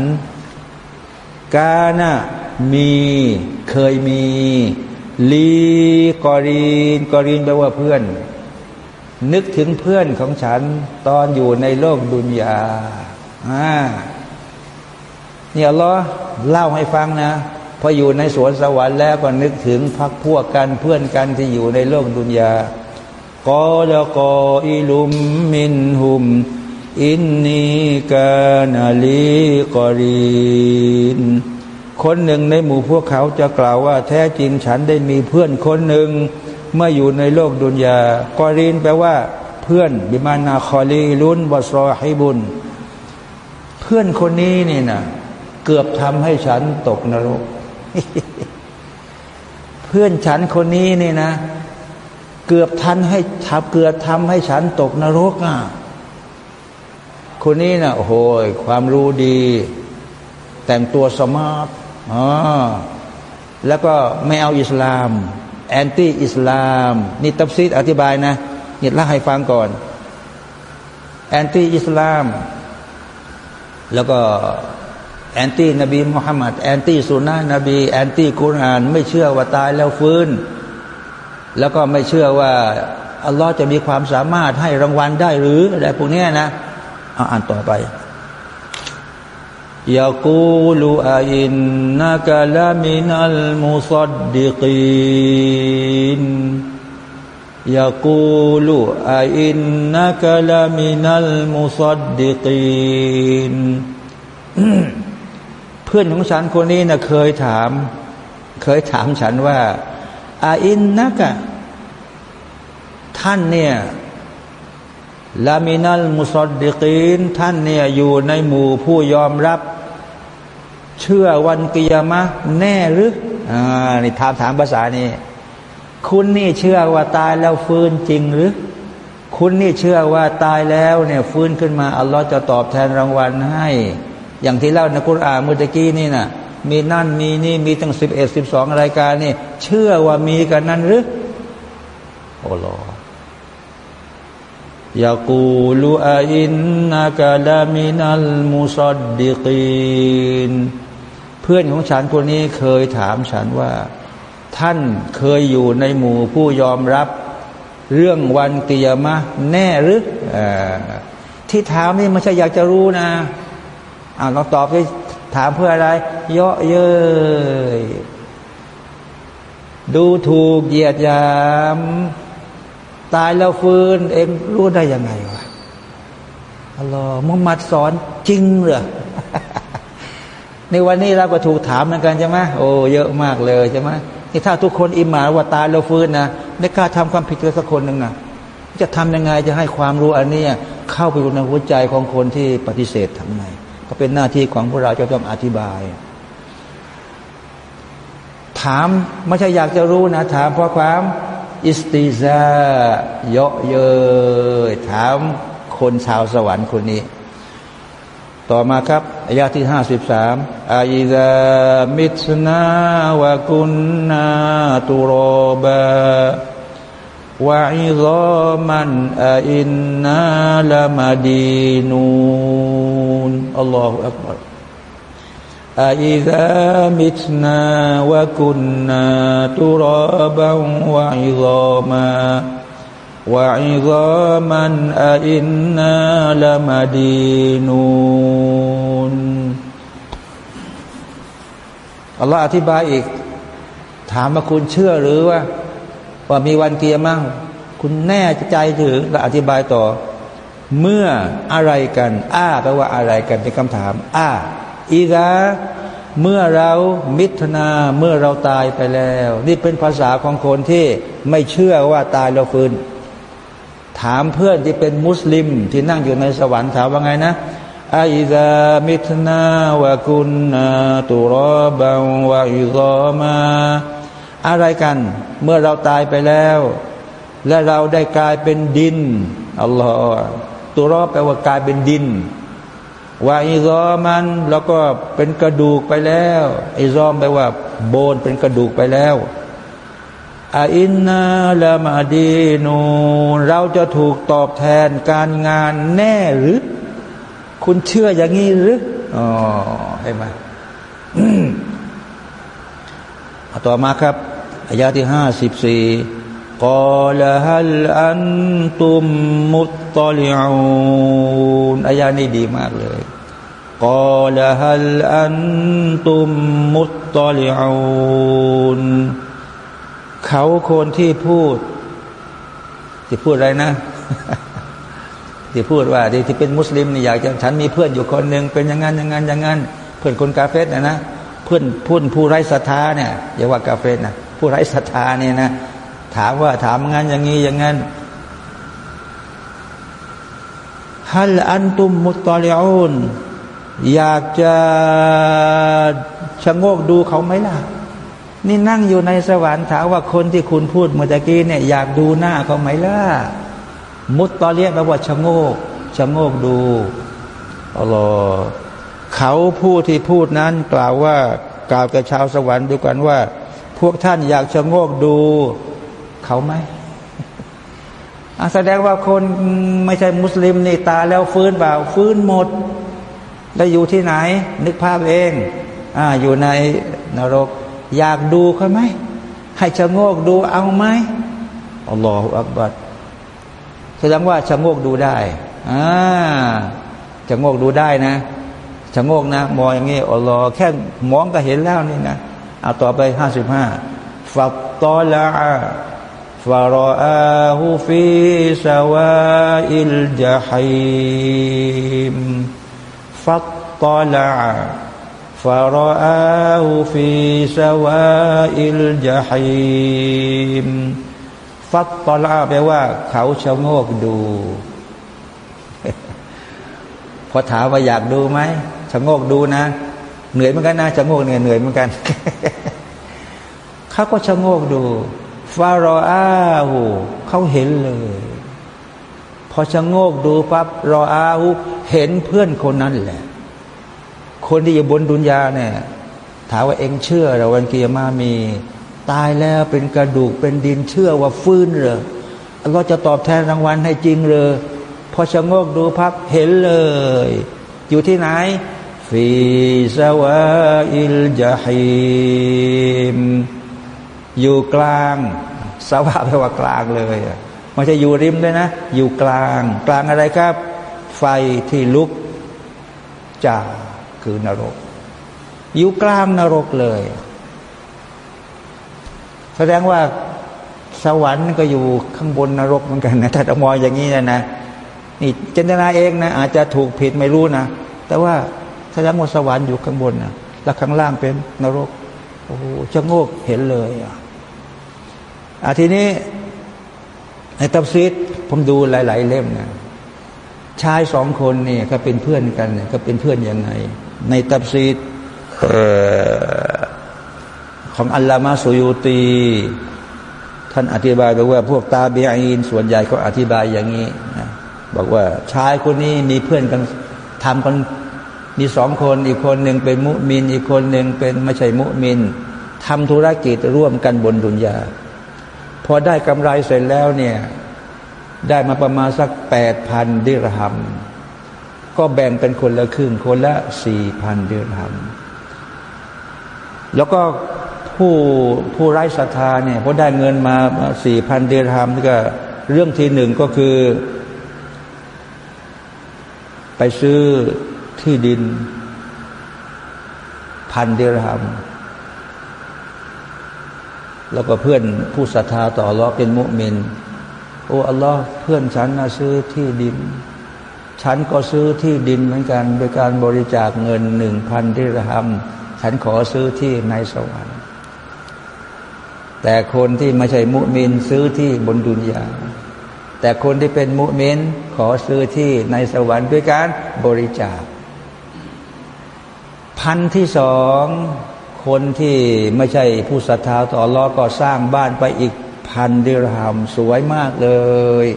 กานะมีเคยมีลีกอรีนกอรีนแปลว่าเพื่อน นึกถึงเพื่อนของฉันตอนอยู่ในโลกดุนยาอ่าเนี่ยล้อเล่าให้ฟังนะพออยู่ในสวนสวรรค์แล้วก็นึกถึงพักพวกกันเพื่อนกันที่อยู่ในโลกดุนยากอลกออิลุมมินหุม อินนีกานาลีกอรีน คนหนึ่งในหมู่พวกเขาจะกล่าวว่า แท้จริงฉันได้มีเพื่อนคนหนึ่ง เมื่ออยู่ในโลกดุนยากอรีนแปลว่า เพื่อนบิมานาคอลีลุนบอสรอฮิบุนเพื่อนคนนี้นี่นะเกือบทำให้ฉันตกนรก เพื่อนฉันคนนี้นี่นะ เกือบทันให้ทับเกือบทำให้ฉันตกนรกอะ คนนี้นะโอ้โหความรู้ดี แต่งตัว smart อ๋อแล้วก็ไม่เอาอิสลาม anti อิสลาม นี่ตัฟซีรอธิบายนะนี่เล่าให้ฟังก่อน anti อิสลาม แล้วก็ anti นบีมุฮัมมัด anti สุนนะนบี แอนตี้กุรอาน ไม่เชื่อว่าตายแล้วฟื้น แล้วก็ไม่เชื่อว่าอัลลอฮ์จะมีความสามารถให้รางวัลได้หรืออะไรพวกนี้นะ เอาอ่านต่อไปيقول أئنك لمن المصدقينยากูลูอินนักลามินัลมุซัดดิกีนเพื่อนของฉันคนนี้นะเคยถาม เคยถามฉันว่าอาอินนักะท่านเนี่ย ลามินัลมุสดดิกีนท่านเนี่ยอยู่ในหมู่ผู้ยอมรับ เชื่อวันกิยามะแน่หรืออ่านี่ถามถามภาษานี้ คุณนี่เชื่อว่าตายแล้วฟื้นจริงหรือ คุณนี่เชื่อว่าตายแล้วเนี่ยฟื้นขึ้นมา อัลลอฮ์จะตอบแทนรางวัลให้ อย่างที่เล่าในคุรานเมื่อกี้นี่นะมีนั่นมีนี่มีตั้งสิบเอ็ดสิบสองรายการนี่ เชื่อว่ามีกันนั้นหรือ โอ้โห ยากูลูอินนากาลามินัลมุสดดิกีนเพื่อนของฉันคนนี้เคยถามฉันว่า ท่านเคยอยู่ในหมู่ผู้ยอมรับ เรื่องวันกิยามะแน่หรืออที่ถามนี่ไม่ใช่อยากจะรู้นะอ่าเราตอบไปถามเพื่ออะไร เยาะเย้ยดูถูกเหยียดยาม ตายแล้วฟื้น เองรู้ได้ยังไงวะอัลลอฮ์มุฮัมมัดสอนจริงเหรอในวันนี้เราก็ถูกถามเหมือนกันใช่ไหมโอ้เยอะมากเลยใช่ไหมนี่ถ้าทุกคนอิหมานว่าตายแล้วฟื้นนะไม่กล้าทำความผิดเลยสักคนหนึ่งนะจะทำยังไงจะให้ความรู้อันนี้เข้าไปในหัวใจของคนที่ปฏิเสธทำไงก็เป็นหน้าที่ของพวกเราจะต้องอธิบาย ถามไม่ใช่อยากจะรู้นะ ถามเพราะความ อิสติซาเยาะเยยถามคนชาวสวรรค์คนนี้ ต่อมาครับอายาที่ห้าสิบสามอาอิดามิตนาวะกุนนาตุโรบาวะอิซามันอินนาลามาดีนูนอัลลอฮฺอักบาร อิซามิตนาวะกุนนาตุรบะวะอิซามาวะอิซามันอินนาละมดีนูนอัลลอฮ์อธิบายอีก ถามว่าคุณเชื่อหรือว่า ว่ามีวันเกียร์มั่งคุณแน่ใจถือและอธิบายต่อ เมื่ออะไรกัน อ้าแปลว่าอะไรกันเป็นคำถาม อ้า อีกาเมื่อเรามิทนาเมื่อเราตายไปแล้ว นี่เป็นภาษาของคนที่ไม่เชื่อว่าตายแล้วฟื้น ถามเพื่อนที่เป็นมุสลิมที่นั่งอยู่ในสวรรค์ถามว่าไงนะอาอิซามิทนาวะกุนนาตุรบาวะอิซอมาอะไรกัน เมื่อเราตายไปแล้ว และเราได้กลายเป็นดินอัลลอฮ์ตุรอแปลว่ากลายเป็นดิน ว่าอิซอมันแล้วก็เป็นกระดูกไปแล้วอิซอมแปลว่า โบนเป็นกระดูกไปแล้วอาอินนาละมาดีนูเราจะถูกตอบแทนการงานแน่หรือ คุณเชื่ออย่างนี้หรืออ๋อเห็นไหมต่อมาครับอายาที่ห้าสิบสี่กอลฮัลอันตุมมุตตลิอูนอายานี้ดีมากเลย กอลฮัลอันตุมมุตตลิอูนเขาคนที่พูด ที่พูดอะไรนะ ที่พูดว่าที่เป็นมุสลิมนี่อยากจะฉันมีเพื่อนอยู่คนหนึ่งเป็นอย่างนั้นอย่างนั้นอย่างนั้นเพื่อนคนกาเฟสนะนะเพื่อนพูดผู้ไร้ศรัทธาเนี่ยอย่าว่ากาเฟสนะผู้ไร้ศรัทธาเนี่ยนะ ถามว่าถามงานอย่างนี้อย่างนั้นฮัลอันตุมมุตตอลิอูน อยากจะชะโงกดูเขาไหมล่ะ นี่นั่งอยู่ในสวรรค์ถามว่าคนที่คุณพูดเมื่อกี้เนี่ยอยากดูหน้าเขาไหมล่ะ มุตตอเรียกแปลว่าชะโงกชะโงกดูอัลลอฮ์เขาผู้ที่พูดนั้นกล่าวว่ากล่าวกับชาวสวรรค์ดูกันว่า พวกท่านอยากชะโงกดู เขาไหมแสดงว่าคนไม่ใช่มุสลิมนี่ตาแล้วฟื้นเปล่าฟื้นหมด แล้วอยู่ที่ไหน นึกภาพเองอ่าอยู่ในนรก อยากดูเขาไหมให้ชะโงกดูเอาไหมอัลลอฮฺอักบัดแสดงว่าชะโงกดูได้อ่าชะโงกดูได้นะชะโงกนะมองอย่างนี้อัลลอฮ์แค่มองก็เห็นแล้วนี่นะเอาต่อไปห้าสิบห้าฟัตตอลาฟารอาหูฟีสวาอิลจาฮิม ฟัตตอลาฟารออาห์ฟีสวาอิลยาฮิมฟัตตอลาแปลว่า เขาชะโงกดู พอถามว่าอยากดูไหมชะโงกดูนะ เหนื่อยเหมือนกันนะชะโงกเหนื่อยเหนื่อยเหมือนกันเขาก็ชะโงกดูฟารออาห์เขาเห็นเลย พอชะโงกดูปั๊บรออาหู เห็นเพื่อนคนนั้นแหละ คนที่อยู่บนดุนยาเนี่ย ถามว่าเองเชื่อเราวันเกียร์มามี ตายแล้วเป็นกระดูกเป็นดินเชื่อว่าฟื้นเหรอเราจะตอบแทนรางวัลให้จริงเลยพอชะงกดูพับเห็นเลย อยู่ที่ไหนฟีสวาอิลจาฮิมอยู่กลางสวะแปลว่ากลางเลยไม่ใช่อยู่ริมด้วยนะ อยู่กลาง กลางอะไรครับ ไฟที่ลุกจ่าคือนรก อยู่กลางนรกเลย แสดงว่าสวรรค์ก็อยู่ข้างบนนรกเหมือนกันนะถ้าจะมองอย่างนี้นะนะนี่เจตนาเองนะอาจจะถูกผิดไม่รู้นะแต่ว่าแสดงว่าสวรรค์อยู่ข้างบนนะแล้วข้างล่างเป็นนรกโอ้โหชะโงกเห็นเลยอะทีนี้ในตับซีดผมดูหลาย ๆ เล่มนะ ชายสองคนเนี่ยก็เป็นเพื่อนกันก็เป็นเพื่อนยังไง ในตับซีดของอัลลามาสุยูตี ท่านอธิบายบอกว่า พวกตาเบียอินส่วนใหญ่ก็อธิบายอย่างนี้นะบอกว่าชายคนนี้มีเพื่อนกันทำกันมีสองคนอีกคนหนึ่งเป็นมุมิน อีกคนหนึ่งเป็นไม่ใช่มุมินทำธุรกิจร่วมกันบนดุนยาพอได้กำไรเสร็จแล้วเนี่ย ได้มาประมาณสักแปดพันดิรหัมก็แบ่งเป็นคนละครึ่งคนละสี่พันดิรหัมแล้วก็ผู้ผู้ไร้ศรัทธาเนี่ยพอได้เงินมาสี่พันดิรหัมนี่ก็เรื่องที่หนึ่งก็คือ ไปซื้อที่ดินพันดิรหัมแล้วก็เพื่อนผู้ศรัทธาต่ออัลลอเป็นมุมิน โอ้อัลลอฮ์เพื่อนฉันนะซื้อที่ดิน ฉันก็ซื้อที่ดินเหมือนกันโดยการบริจาคเงินหนึ่งพันที่ระหำฉันขอซื้อที่ในสวรรค์ แต่คนที่ไม่ใช่มุมินซื้อที่บนดุนยาแต่คนที่เป็นมุมินขอซื้อที่ในสวรรค์ด้วยการบริจาค พันที่สองคนที่ไม่ใช่ผู้ศรัทธาต่ออัลลอก็สร้างบ้านไปอีก พันดิรามสวยมากเลย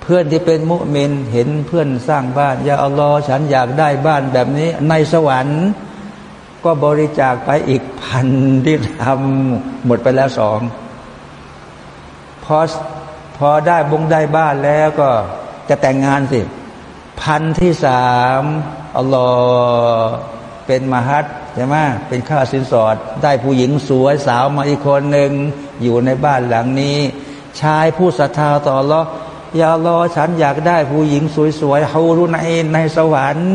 เพื่อนที่เป็นมุมินเห็นเพื่อนสร้างบ้านอยาอัลลอฮ์ฉันอยากได้บ้านแบบนี้ ในสวรรค์ ก็บริจาคไปอีกพันดิรามหมดไปแล้วสองพอพอได้บงได้บ้านแล้วก็จะแต่งงานสิ พันที่สามอัลลอฮ์เป็นมหัดใช่ไหมเป็นค่าสินสอด ได้ผู้หญิงสวยสาวมาอีกคนหนึ่ง อยู่ในบ้านหลังนี้ ชายผู้ศรัทธาต่อรอยารอฉันอยากได้ผู้หญิงสวยๆฮารุนเอนในสวรรค์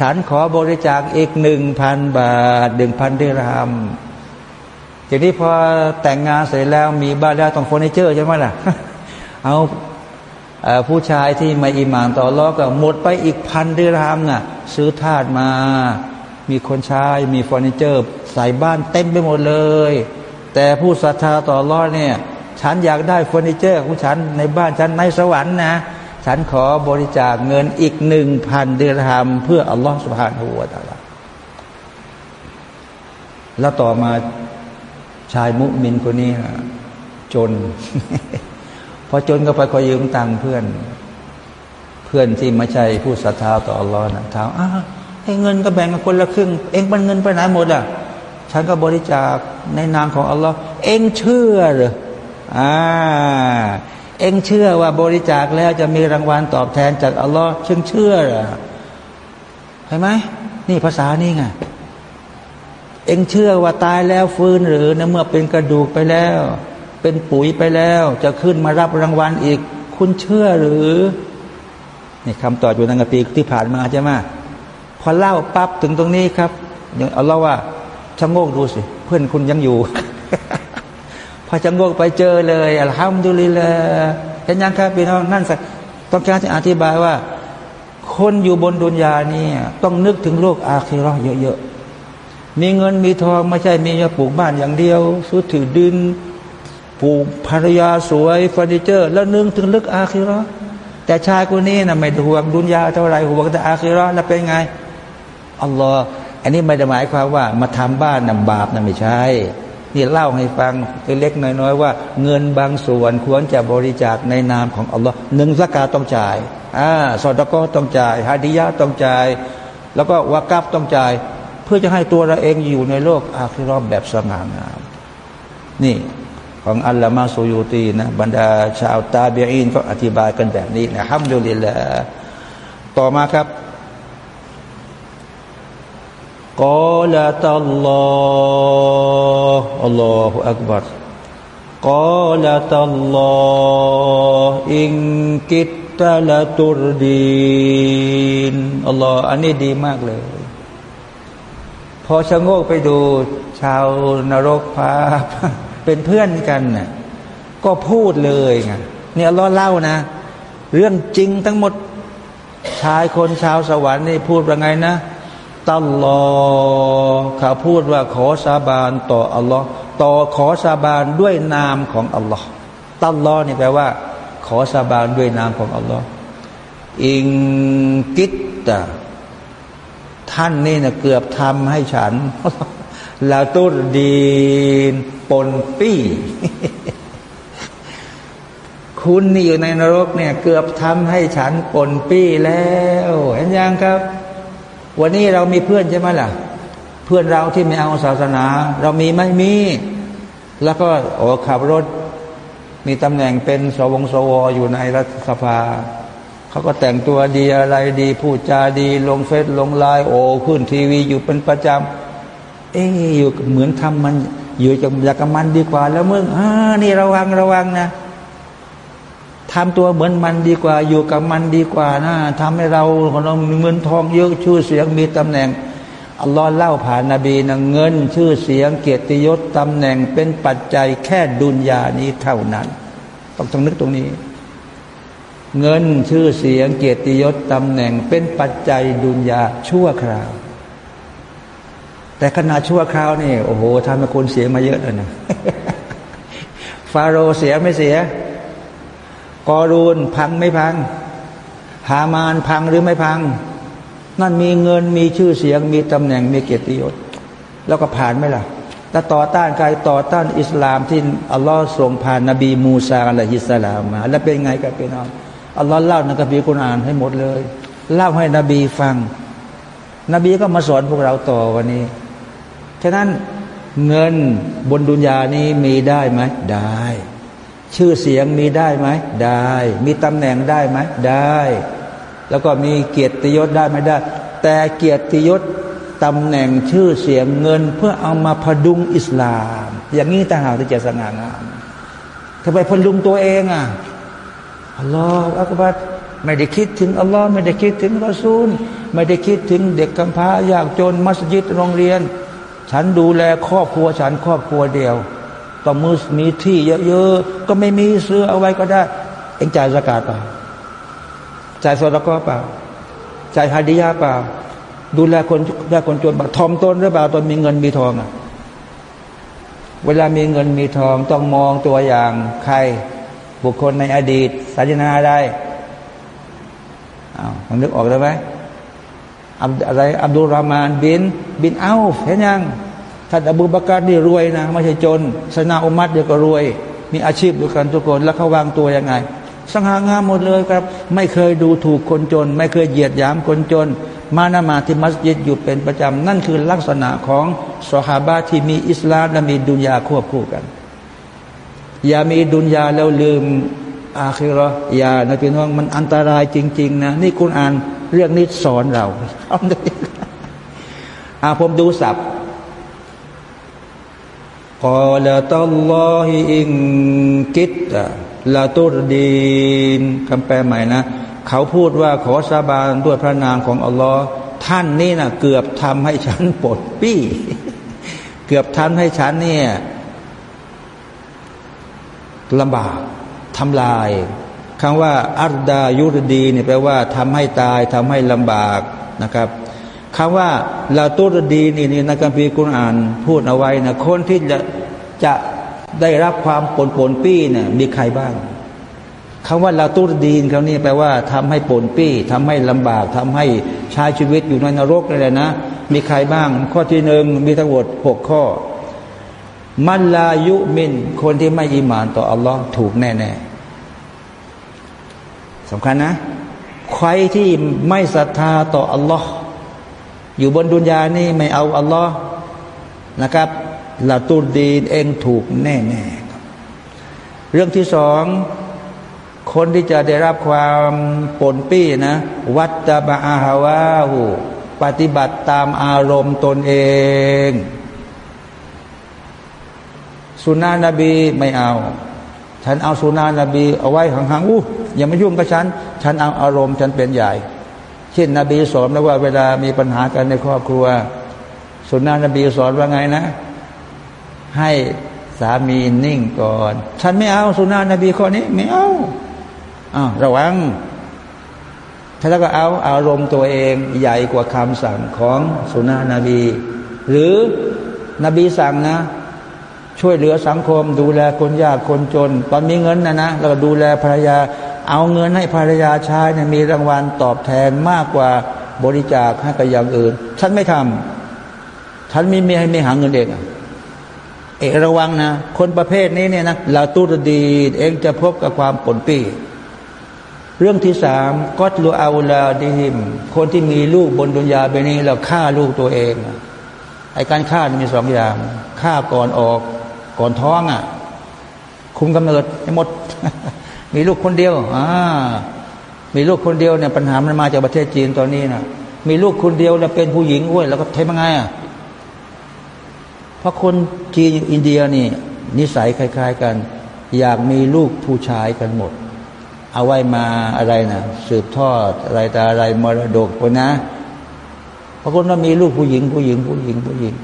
ฉันขอบริจาคอีกหนึ่งพันบาทหนึ่งพันดิรามทีนี้พอแต่งงานเสร็จแล้วมีบ้านแล้วต้องเฟอร์นิเจอร์ใช่ไหมล่ะ เอาผู้ชายที่ไม่อีมานต่ออัลลอฮ์ก็หมดไปอีกพันดิรฮัมน่ะ ซื้อทาสมา มีคนใช้มีเฟอร์นิเจอร์ ใส่บ้านเต็มไปหมดเลย แต่ผู้ศรัทธาต่ออัลลอฮ์เนี่ย ฉันอยากได้เฟอร์นิเจอร์ของฉันในบ้านฉันในสวรรค์นะ ฉันขอบริจาคเงินอีกหนึ่งพันเดือนธรรมเพื่ออัลลอฮฺ سبحانه وتعالىแล้วต่อมาชายมุมินคนนี้จน พอจนก็ไปขอยืมตังค์เพื่อน เพื่อนที่ไม่ใช่ผู้ศรัทธาต่ออัลลอฮ์นะถามอ้าให้เงินก็แบ่งกันคนละครึ่ง เองมันเงินไปไหนหมดอะ ฉันก็บริจาคในนามของอัลลอฮ์เองเชื่อหรืออ่าเองเชื่อว่าบริจาคแล้วจะมีรางวัลตอบแทนจากอัลลอฮ์เชื่อเชื่อหรือเห็นไหมนี่ภาษานี่ไงเองเชื่อว่าตายแล้วฟื้นหรือในเมื่อเป็นกระดูกไปแล้ว เป็นปุ๋ยไปแล้ว จะขึ้นมารับรางวัลอีก คุณเชื่อหรือนี่คำตอบอยู่ในกปีที่ผ่านมาใช่ไหมพอเล่าปั๊บถึงตรงนี้ครับอย่างเอาเล่าว่า ชะโงกดูสิ เพื่อนคุณยังอยู่ พอชะโงกไปเจอเลยอัลฮัมดุลิลละเห็นยังครับพี่น้องนั่นสักต้องการจะอธิบายว่า คนอยู่บนดุนยานี่ต้องนึกถึงโลกอาคีรอเยอะๆ มีเงินมีทองไม่ใช่มีปลูกบ้านอย่างเดียวซื้อถือดินปลูกภรรยาสวยเฟอร์นิเจอร์ แล้วนึกถึงลึกอาคีรอแต่ชายคนนี้นะไม่ห่วงดุนยาเท่าไรห่วงแต่อาคีรอแล้วเป็นไงอัลลอฮ์ อันนี้ไม่ได้หมายความว่ามาทำบ้านนำบาปนะไม่ใช่ นี่เล่าให้ฟังเล็กๆน้อยๆว่า เงินบางส่วนควรจะบริจาคในนามของอัลลอฮ์หนึ่งสกาต้องจ่ายอ่าสอดก็ต้องจ่ายฮาดิยะต้องจ่าย แล้วก็วากับต้องจ่าย เพื่อจะให้ตัวเราเองอยู่ในโลกอาคิรอบแบบสง่างาม นี่ของอัลลอฮ์มาซูยูตีนะบรรดาชาวตาเบียอินก็อธิบายกันแบบนี้นะฮัมดุลิลละต่อมาครับ กอลาตัลลอฮ์อัลลอฮฺอักบัรกอลาตัลลอฮ์อิงกิตตะละตุรดีนอัลลอฮ์อันนี้ดีมากเลย พอชะโงกไปดูชาวนรกพาเป็นเพื่อนกันน่ะก็พูดเลยไงเนี่ยอัลลอฮ์เล่านะ เรื่องจริงทั้งหมดชายคนชาวสวรรค์นี่พูดว่าไงนะ ตัลลอเขาพูดว่าขอสาบานต่ออัลลอฮ์ต่อขอสาบานด้วยนามของอัลลอฮ์ตัลลอนี่แปลว่า ขอสาบานด้วยนามของอัลลอฮ์อิงกิตตท่านนี่นะเกือบทำให้ฉันลาตุรดีนปนปี้คุณนี่อยู่ในนรกเนี่ย เกือบทำให้ฉันปนปี้แล้ว เห็นยังครับ วันนี้เรามีเพื่อนใช่ไหมล่ะ เพื่อนเราที่ไม่เอาศาสนา เรามีไม่มี แล้วก็โอ้ขับรถ มีตำแหน่งเป็นสวงสวอยู่ในรัฐสภา เขาก็แต่งตัวดีอะไรดีพูดจาดี ลงเฟซลงไลน์โอ้ขึ้นทีวีอยู่เป็นประจำเอ๊อยู่เหมือนทำมัน อยู่จากอยากกับมันดีกว่าแล้วมึงอ่านี่ระวังระวังนะ ทำตัวเหมือนมันดีกว่า อยู่กับมันดีกว่านะทำให้เราของเราเงินทองเยอะชื่อเสียงมีตำแหน่งอัลลอฮ์เล่าผ่านนาบีนะเงิน ชื่อเสียงเกียรติยศตำแหน่งเป็นปัจจัยแค่ดุนยานี้เท่านั้น ต้องต้องนึกตรงนี้ เงินชื่อเสียงเกียรติยศตำแหน่งเป็นปัจจัยดุนยาชั่วคราว แต่ขณะชั่วคราวนี่โอ้โหทำให้คนเสียมาเยอะเลยนะฟาโรเสียไม่เสีย กอรูนพังไม่พัง หามานพังหรือไม่พัง นั่นมีเงินมีชื่อเสียง มีตำแหน่งมีเกียรติยศ แล้วก็ผ่านไหมล่ะแต่ต่อต้านใครต่อต้านอิสลามที่อัลลอฮ์ส่งผ่านนบีมูซาอะลัยฮิสสลามมา แล้วเป็นไงกับพี่น้องอัลลอฮ์เล่าในกัมภีร์กุรอานให้หมดเลย เล่าให้นบีฟัง นบีก็มาสอนพวกเราต่อวันนี้ ฉะนั้นเงินบนดุนยานี้มีได้ไหมได้ ชื่อเสียงมีได้ไหม ได้ มีตำแหน่งได้ไหม ได้ แล้วก็มีเกียรติยศได้ไหมได้ แต่เกียรติยศตำแหน่งชื่อเสียงเงินเพื่อเอามาพดุงอิสลาม อย่างนี้ต่างหากที่จะสง่างามทำไมพดุงตัวเองอะอัลลอฮฺอักบัดไม่ได้คิดถึงอัลลอฮ์ไม่ได้คิดถึงรอซูล ไม่ได้คิดถึงเด็กกำพร้ายากจนมัสยิดโรงเรียน ฉันดูแลครอบครัวฉันครอบครัวเดียว ต่อมือมีที่เยอะๆก็ไม่มีซื้อเอาไว้ก็ได้ เองจ่ายสกาดเปล่าจ่ายสดก็เปล่าจ่ายฮาดิยาเปล่า ดูแลคนดูแลคนจนบ่าทอมตนหรือเปล่าตอนมีเงินมีทองอะเวลามีเงินมีทองต้องมองตัวอย่างใครบุคคลในอดีตศาสนาได้อ้าวมันนึกออกได้ไหมอะไรอับดุลรามานบิน บินเอาเห็นยัง ท่านอบูบักรนี่รวยนะไม่ใช่จนสนาอุมัดเดียวก็รวย มีอาชีพด้วยกันทุกคนแล้วเขาวางตัวยังไงสง่างามหมดเลยครับ ไม่เคยดูถูกคนจน ไม่เคยเหยียดหยามคนจน มานามาที่มัสยิดอยู่เป็นประจำ นั่นคือลักษณะของสหาบาที่มีอิสลามและมีดุนยาควบคู่กัน อย่ามีดุนยาแล้วลืมอาคิรออย่านะพี่น้องมันอันตรายจริง ๆ นะ นี่คุณอ่านเรื่องนี้สอนเราเอาดูอาผมดูสับ กอลตัลลอฮิอิงกิตลาตุรดีนคำแปลใหม่นะ เขาพูดว่าขอสาบานด้วยพระนามของอัลลอฮ์ท่านนี่นะเกือบทำให้ฉันปวดปี้ เกือบทำให้ฉันเนี่ยลำบากทำลายคำว่าอัลดายุรดีเนี่ยแปลว่าทำให้ตายทำให้ลำบากนะครับ คำว่าลาตุรดีนี่นี่ในคัมภีร์กุรอานพูดเอาไว้นะคนที่จะจะได้รับความปนปนปี้เนี่ยมีใครบ้างคำว่าลาตุรดีนเขานี่แปลว่าทำให้ปนปี้ทำให้ลำบากทำให้ใช้ชีวิตอยู่ในนรกนี่แหละนะ มีใครบ้าง ข้อที่หนึ่งมีทั้งหมดหกข้อ มันลายุมิน คนที่ไม่อิมานต่ออัลลอฮ์ถูกแน่ๆสำคัญนะ ใครที่ไม่ศรัทธาต่ออัลลอฮ์ อยู่บนดุนยานี่ไม่เอาอัลลอฮ์นะครับลาตูดีนเองถูกแน่ๆเรื่องที่สองคนที่จะได้รับความปนปี้นะ วัตตาบาอาฮาวาหูปฏิบัติตามอารมณ์ตนเอง สุนานะบีไม่เอา ฉันเอาสุนานะบีเอาไว้ห่างๆอู้อย่ามายุ่งกับฉัน ฉันเอาอารมณ์ฉันเป็นใหญ่ เช่นนบีสอนนะว่าเวลามีปัญหากันในครอบครัวสุนนะนบีสอนว่าไงนะ ให้สามีนิ่งก่อน ฉันไม่เอาสุนนะนบีข้อนี้ไม่เอาอ้าวระวังถ้าแล้วก็เอาอารมณ์ตัวเองใหญ่กว่าคำสั่งของสุนานะนบี หรือนบีสั่งนะ ช่วยเหลือสังคม ดูแลคนยากคนจน ตอนมีเงินนะนะเราก็ดูแลภรรยา เอาเงินให้ภรรยาใช้เนี่ยมีรางวัลตอบแทนมากกว่าบริจาคให้กับอย่างอื่น ฉันไม่ทำฉันไม่มีให้ไม่หาเงินเองเอกระวังนะ คนประเภทนี้เนี่ยนะลาตุรดีเองจะพบกับความปนปี้เรื่องที่สามก็ลูอาลาดิหิม คนที่มีลูกบนดุนยาไปนี้เราฆ่าลูกตัวเองไอ้การฆ่ามีสองอย่างฆ่าก่อนออกก่อนท้องอะ คุมกำเนิดให้หมด มีลูกคนเดียวอ่ามีลูกคนเดียวเนี่ยปัญหามันมาจากประเทศจีนตอนนี้นะมีลูกคนเดียวแล้วเป็นผู้หญิงด้วยแล้วก็ทำยังไงอะเพราะคนจีนอินเดียนี่ นิสัยคล้าย ๆ กัน อยากมีลูกผู้ชายกันหมด เอาไว้มาอะไรนะสืบทอดอะไรแต่อะไรมรดกคนนะพราะคนว่ามีลูกผู้หญิงผู้หญิงผู้หญิงผู้หญิง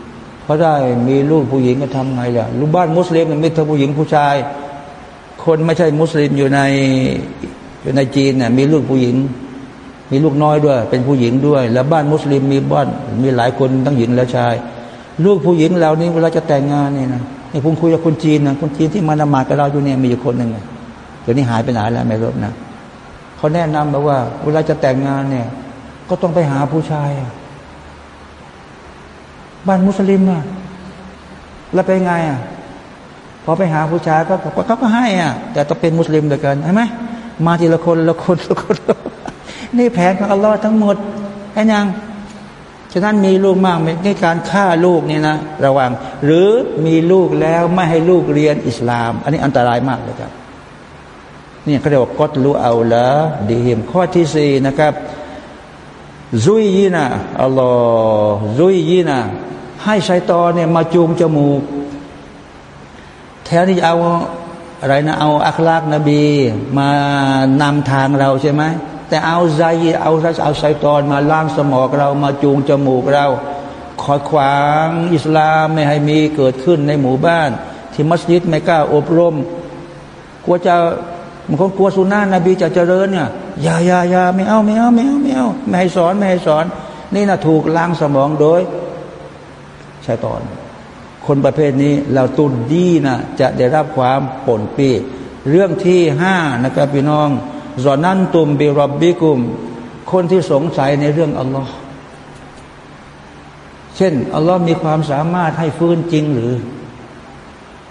เพราะได้มีลูกผู้หญิงก็ทำไงล่ะลูกบ้านมุสลิมมันมีทั้งผู้หญิงผู้ชาย คนไม่ใช่มุสลิมอยู่ในอยู่ในจีนเนี่ยมีลูกผู้หญิง มีลูกน้อยด้วย เป็นผู้หญิงด้วย แล้วบ้านมุสลิมมีบ้านมีหลายคนทั้งหญิงและชาย ลูกผู้หญิงเหล่านี้เวลาจะแต่งงานเนี่ยนะนี่ผมคุยกับคนจีนนะคนจีนที่มาละหมาดกับเราอยู่เนี่ยมีอยู่คนหนึ่งเดี๋ยวนี้หายไปไหนแล้วไม่รู้นะเขาแนะนำบอกว่า เวลาจะแต่งงานเนี่ย ก็ต้องไปหาผู้ชายบ้านมุสลิมอะแล้วไปไงอะ พอไปหาผู้ชายก็บอกว่าเขาก็ให้อะ แต่ต้องเป็นมุสลิมเดียวกันใช่ไหมมาทีละคนละคนละคนนี่แผนของอัลลอฮ์ทั้งหมดแค่ยังฉะนั้นมีลูกมากในการฆ่าลูกนี่นะ ระวัง หรือมีลูกแล้วไม่ให้ลูกเรียนอิสลาม อันนี้อันตรายมากเลยครับนี่เขาเรียกว่ากอดลูเอาละดีเหมข้อที่สี่นะครับซุยยีนะอัลลอฮ์ซุยยีนะให้ชัยตอนเนี่ยมาจูงจมูก แทนที่เอาอะไรนะเอาอัคลากนบี มานำทางเราใช่ไหมแต่เอาใจเอาเอาชัยตอนมาล้างสมองเรามาจูงจมูกเราคอยขวางอิสลามไม่ให้มีเกิดขึ้นในหมู่บ้าน ที่มัสยิดไม่กล้าอบรมกลัวจะบางคนกลัวสุนานะนบีจะเจริญเนี่ยอย่าอย่าอย่าไม่เอาไม่เอาไม่เอาไม่เอาไม่ให้สอนไม่ให้สอน นี่นะถูกล้างสมองโดยชายตอน คนประเภทนี้เราตุนดีนะจะได้รับความปนปี เรื่องที่ห้านะครับพี่น้องจอนันตุมบิรบบิกุม คนที่สงสัยในเรื่องอัลลอฮ์เช่นอัลลอฮ์มีความสามารถให้ฟื้นจริงหรือ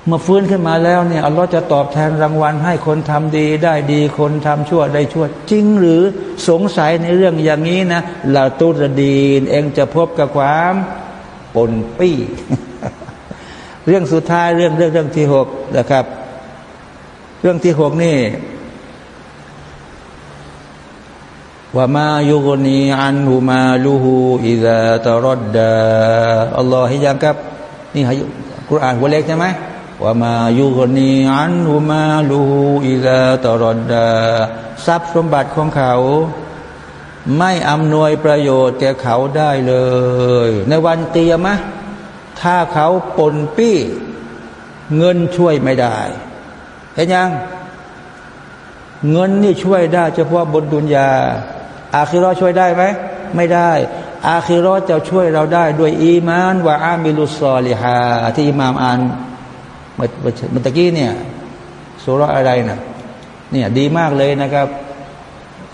เมื่อฟื้นขึ้นมาแล้วเนี่ยอัลลอฮ์จะตอบแทนรางวัลให้คนทำดีได้ดี คนทำชั่วได้ชั่ว จริงหรือสงสัยในเรื่องอย่างนี้นะลาตุรดีนเองจะพบกับความปนปี้ เรื่องสุดท้ายเรื่องเรื่องเรื่องที่หกนะครับ เรื่องที่หกนี่ว่ามายุกนีอันหูมาลูหูอิดะตรดดาอัลลอฮ์ให้ยังครับนี่ให้กุรอานหัวเล็กใช่ไหมว่ามายุกนีอันหูมาลูหูอิดะตรดดาทรัพย์สมบัติของเขา ไม่อำนวยประโยชน์แก่เขาได้เลย ในวันเตียมะ ถ้าเขาปนปี้เงินช่วยไม่ได้ เห็นยัง เงินนี่ช่วยได้ เฉพาะบนดุนยา อาคิรอช่วยได้ไหม ไม่ได้ อาคิรอจะช่วยเราได้ด้วยอีมานว่าอามิลุสซอลิฮาที่อิมามอ่านเมื่อเมื่อกี้เนี่ยสุรอะไรนะเนี่ยดีมากเลยนะครับ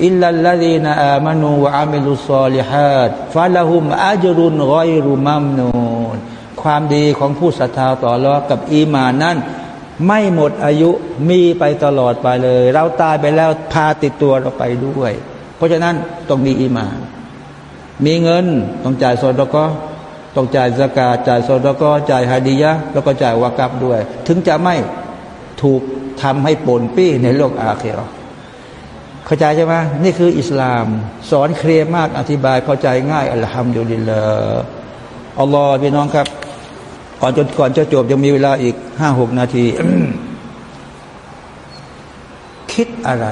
อิลลัลลดีนอามานูวะอามิลุสซอลิฮัดฟาละหุมอาจรุนรอยรุมัมนู ความดีของผู้ศรัทธาต่อรอกับอีมานั้น ไม่หมดอายุมีไปตลอดไปเลย เราตายไปแล้วพาติดตัวเราไปด้วย เพราะฉะนั้นต้องมีอีมาน มีเงินต้องจ่ายโซดก็ต้องจ่ายสกาจ่ายโซดก็จ่ายฮาดียะแล้วก็จ่ายวากับด้วย ถึงจะไม่ถูกทำให้ปนปี้ในโลกอาเครอเข้าใจใช่ไหมนี่คืออิสลาม สอนเคลียร์มากอธิบายเข้าใจง่ายอัลฮัมดุลิลลาห์อัลลอฮ์พี่น้องครับ ก่อนจนก่อนจะจบยังมีเวลาอีกห้าหกนาที คิดอะไร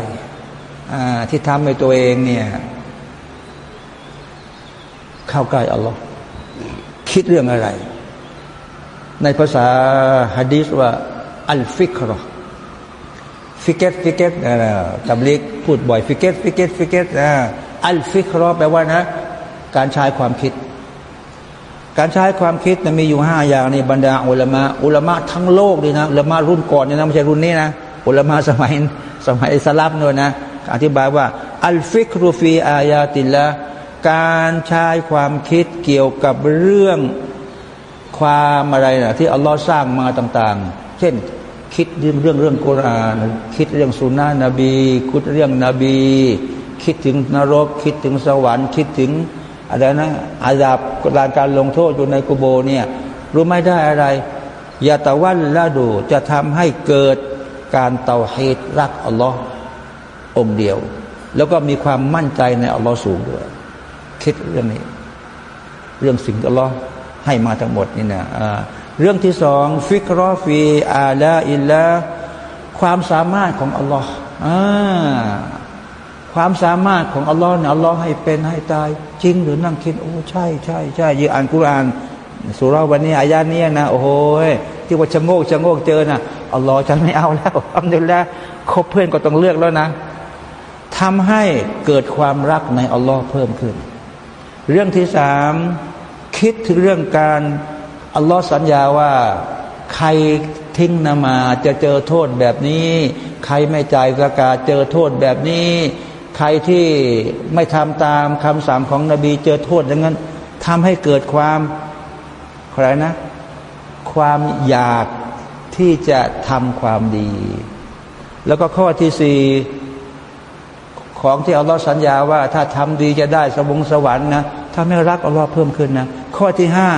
ที่ทำให้ตัวเองเนี่ย เข้าใกล้อัลลอฮ์คิดเรื่องอะไร ในภาษาฮะดีษว่า الفكرةฟิกเกตฟิกเกตตับลิกพูดบ่อยฟิกเกตฟิกเกตฟิกเกตالفكرة แปลว่านะ การใช้ความคิด การใช้ความคิดนะมีอยู่ห้าอย่างในบรรดาอุลามะอุลามะทั้งโลกเลยนะอุลามะรุ่นก่อนเนี่ยนะไม่ใช่รุ่นนี้นะอุลามะสมัยสมัยสลัฟเนี่ยนะ อธิบายว่า الفكر في آيات اللهการใช้ความคิดเกี่ยวกับเรื่องความอะไรนะที่อัลลอฮ์สร้างมาต่าง ๆ เช่นคิดเรื่องเรื่องเรื่องกุราน คิดเรื่องสุนนะนบี คิดเรื่องนบี คิดถึงนรก คิดถึงสวรรค์ คิดถึง อะไรนะอาญาการการลงโทษอยู่ในกุโบเนี่ยรู้ไม่ได้อะไรยาตะวันละดูจะทำให้เกิดการเตาเหตุรักอัลลอฮ์องเดียว แล้วก็มีความมั่นใจในอัลลอฮ์สูงด้วยคิดเรื่องนี้ เรื่องสิ่งอัลลอฮ์ให้มาทั้งหมดนี่นะเรื่องที่สองฟิกรอฟีอาลาอิลละความสามารถของอัลลอฮ์ ความสามารถของอัลลอฮ์เนี่ยอัลลอฮ์ให้เป็นให้ตาย จริงหรือนั่งคิดโอ้ใช่ใช่ใช่ยืนอ่านกุรานสุราวันนี้อายานี้นะโอ้โหที่ว่าชะโงกชะโงกเจอนะอัลลอฮ์ฉันไม่เอาแล้วอัมดุลละคบเพื่อนก็ต้องเลือกแล้วนะทำให้เกิดความรักในอัลลอฮ์เพิ่มขึ้น เรื่องที่สามคิดถึงเรื่องการอัลลอฮ์สัญญาว่าใครทิ้งนมาจะเจอโทษแบบนี้ ใครไม่จ่ายสกาเจอโทษแบบนี้ ใครที่ไม่ทำตามคำสั่งของนบีเจอโทษอย่างนั้นทำให้เกิดความอะไรนะ ความอยากที่จะทำความดี แล้วก็ข้อที่สี่ของที่อัลลอฮ์สัญญาว่า ถ้าทำดีจะได้สวงสวรรค์นะถ้าไม่รักอัลลอฮ์เพิ่มขึ้นนะข้อที่ห้า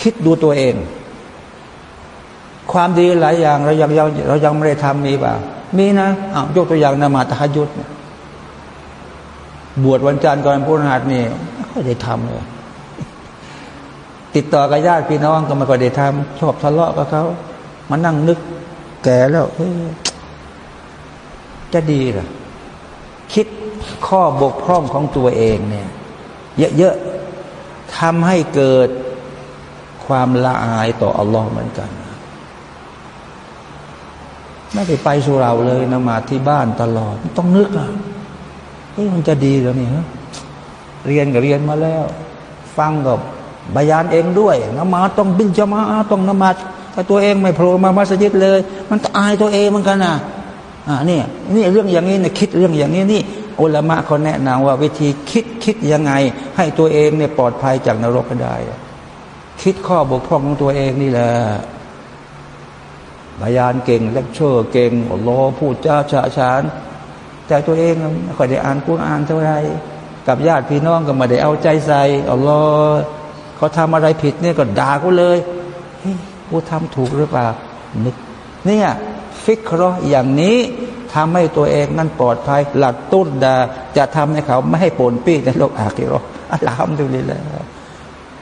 คิดดูตัวเอง ความดีหลายอย่างเรายังเรายังไม่ได้ทำมีเปล่ามีนะอ้าวยกตัวอย่างนมาตะยุด บวชวันจันทร์ก่อนพุทธหัสนี่ไม่ค่อยได้ทำเลยติดต่อกับญาติพี่น้องก็ไม่ค่อยได้ทำชอบทะเลาะกับเขามานั่งนึกแก่แล้วจะดีหรอคิดข้อบกพร่องของตัวเองเนี่ย เยอะๆทำให้เกิดความละอายต่ออัลลอฮ์เหมือนกัน ไม่ได้ไปสุราเลยนมาที่บ้านตลอด ต้องนึกอะ เฮ้ยมันจะดีหรือนี่ฮะเรียนก็เรียนมาแล้ว ฟังกับบยานเองด้วยนมาต้องบินจะมาต้องนมาถ้าตัวเองไม่โผล่มามัสยิดเลย มันอายตัวเองเหมือนกันนะอ่านี่นี่เรื่องอย่างนี้นี่ยคิดเรื่องอย่างนี้นี่อุลามะเขาแนะนำว่าวิธีคิดคิดยังไง ให้ตัวเองเนี่ยปลอดภัยจากนรกก็ได้ คิดข้อบกพร่องของตัวเองนี่แหละบายานเก่งเลคเชอร์เก่งอัลลอฮ์พูดจ้าชาชาน แต่ตัวเองไม่ค่อยได้อ่านกุรอานเท่าไรกับญาติพี่น้องก็ไม่ได้เอาใจใส่อัลลอฮ์เขาทำอะไรผิดเนี่ยก็ด่ากูเลยกูทำถูกหรือเปล่านึกเนี่ยฟิกรออย่างนี้ทำให้ตัวเองนั้นปลอดภัย หลักตุ้นดาจะทำให้เขาไม่ให้ปนปี้ในโลกอาคิรออัลลอฮ์ดุลิลลาห์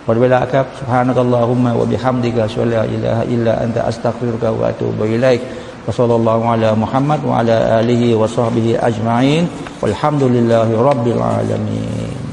หมดเวลาครับ سبحانك اللهم وبحمدك أشهد أن لا إله إلا أنت أستغفرك وأتوب إليك Wassallallahu ala Muhammad wa ala alihi wa sahbihi ajma'in. Walhamdulillahi rabbil alamin.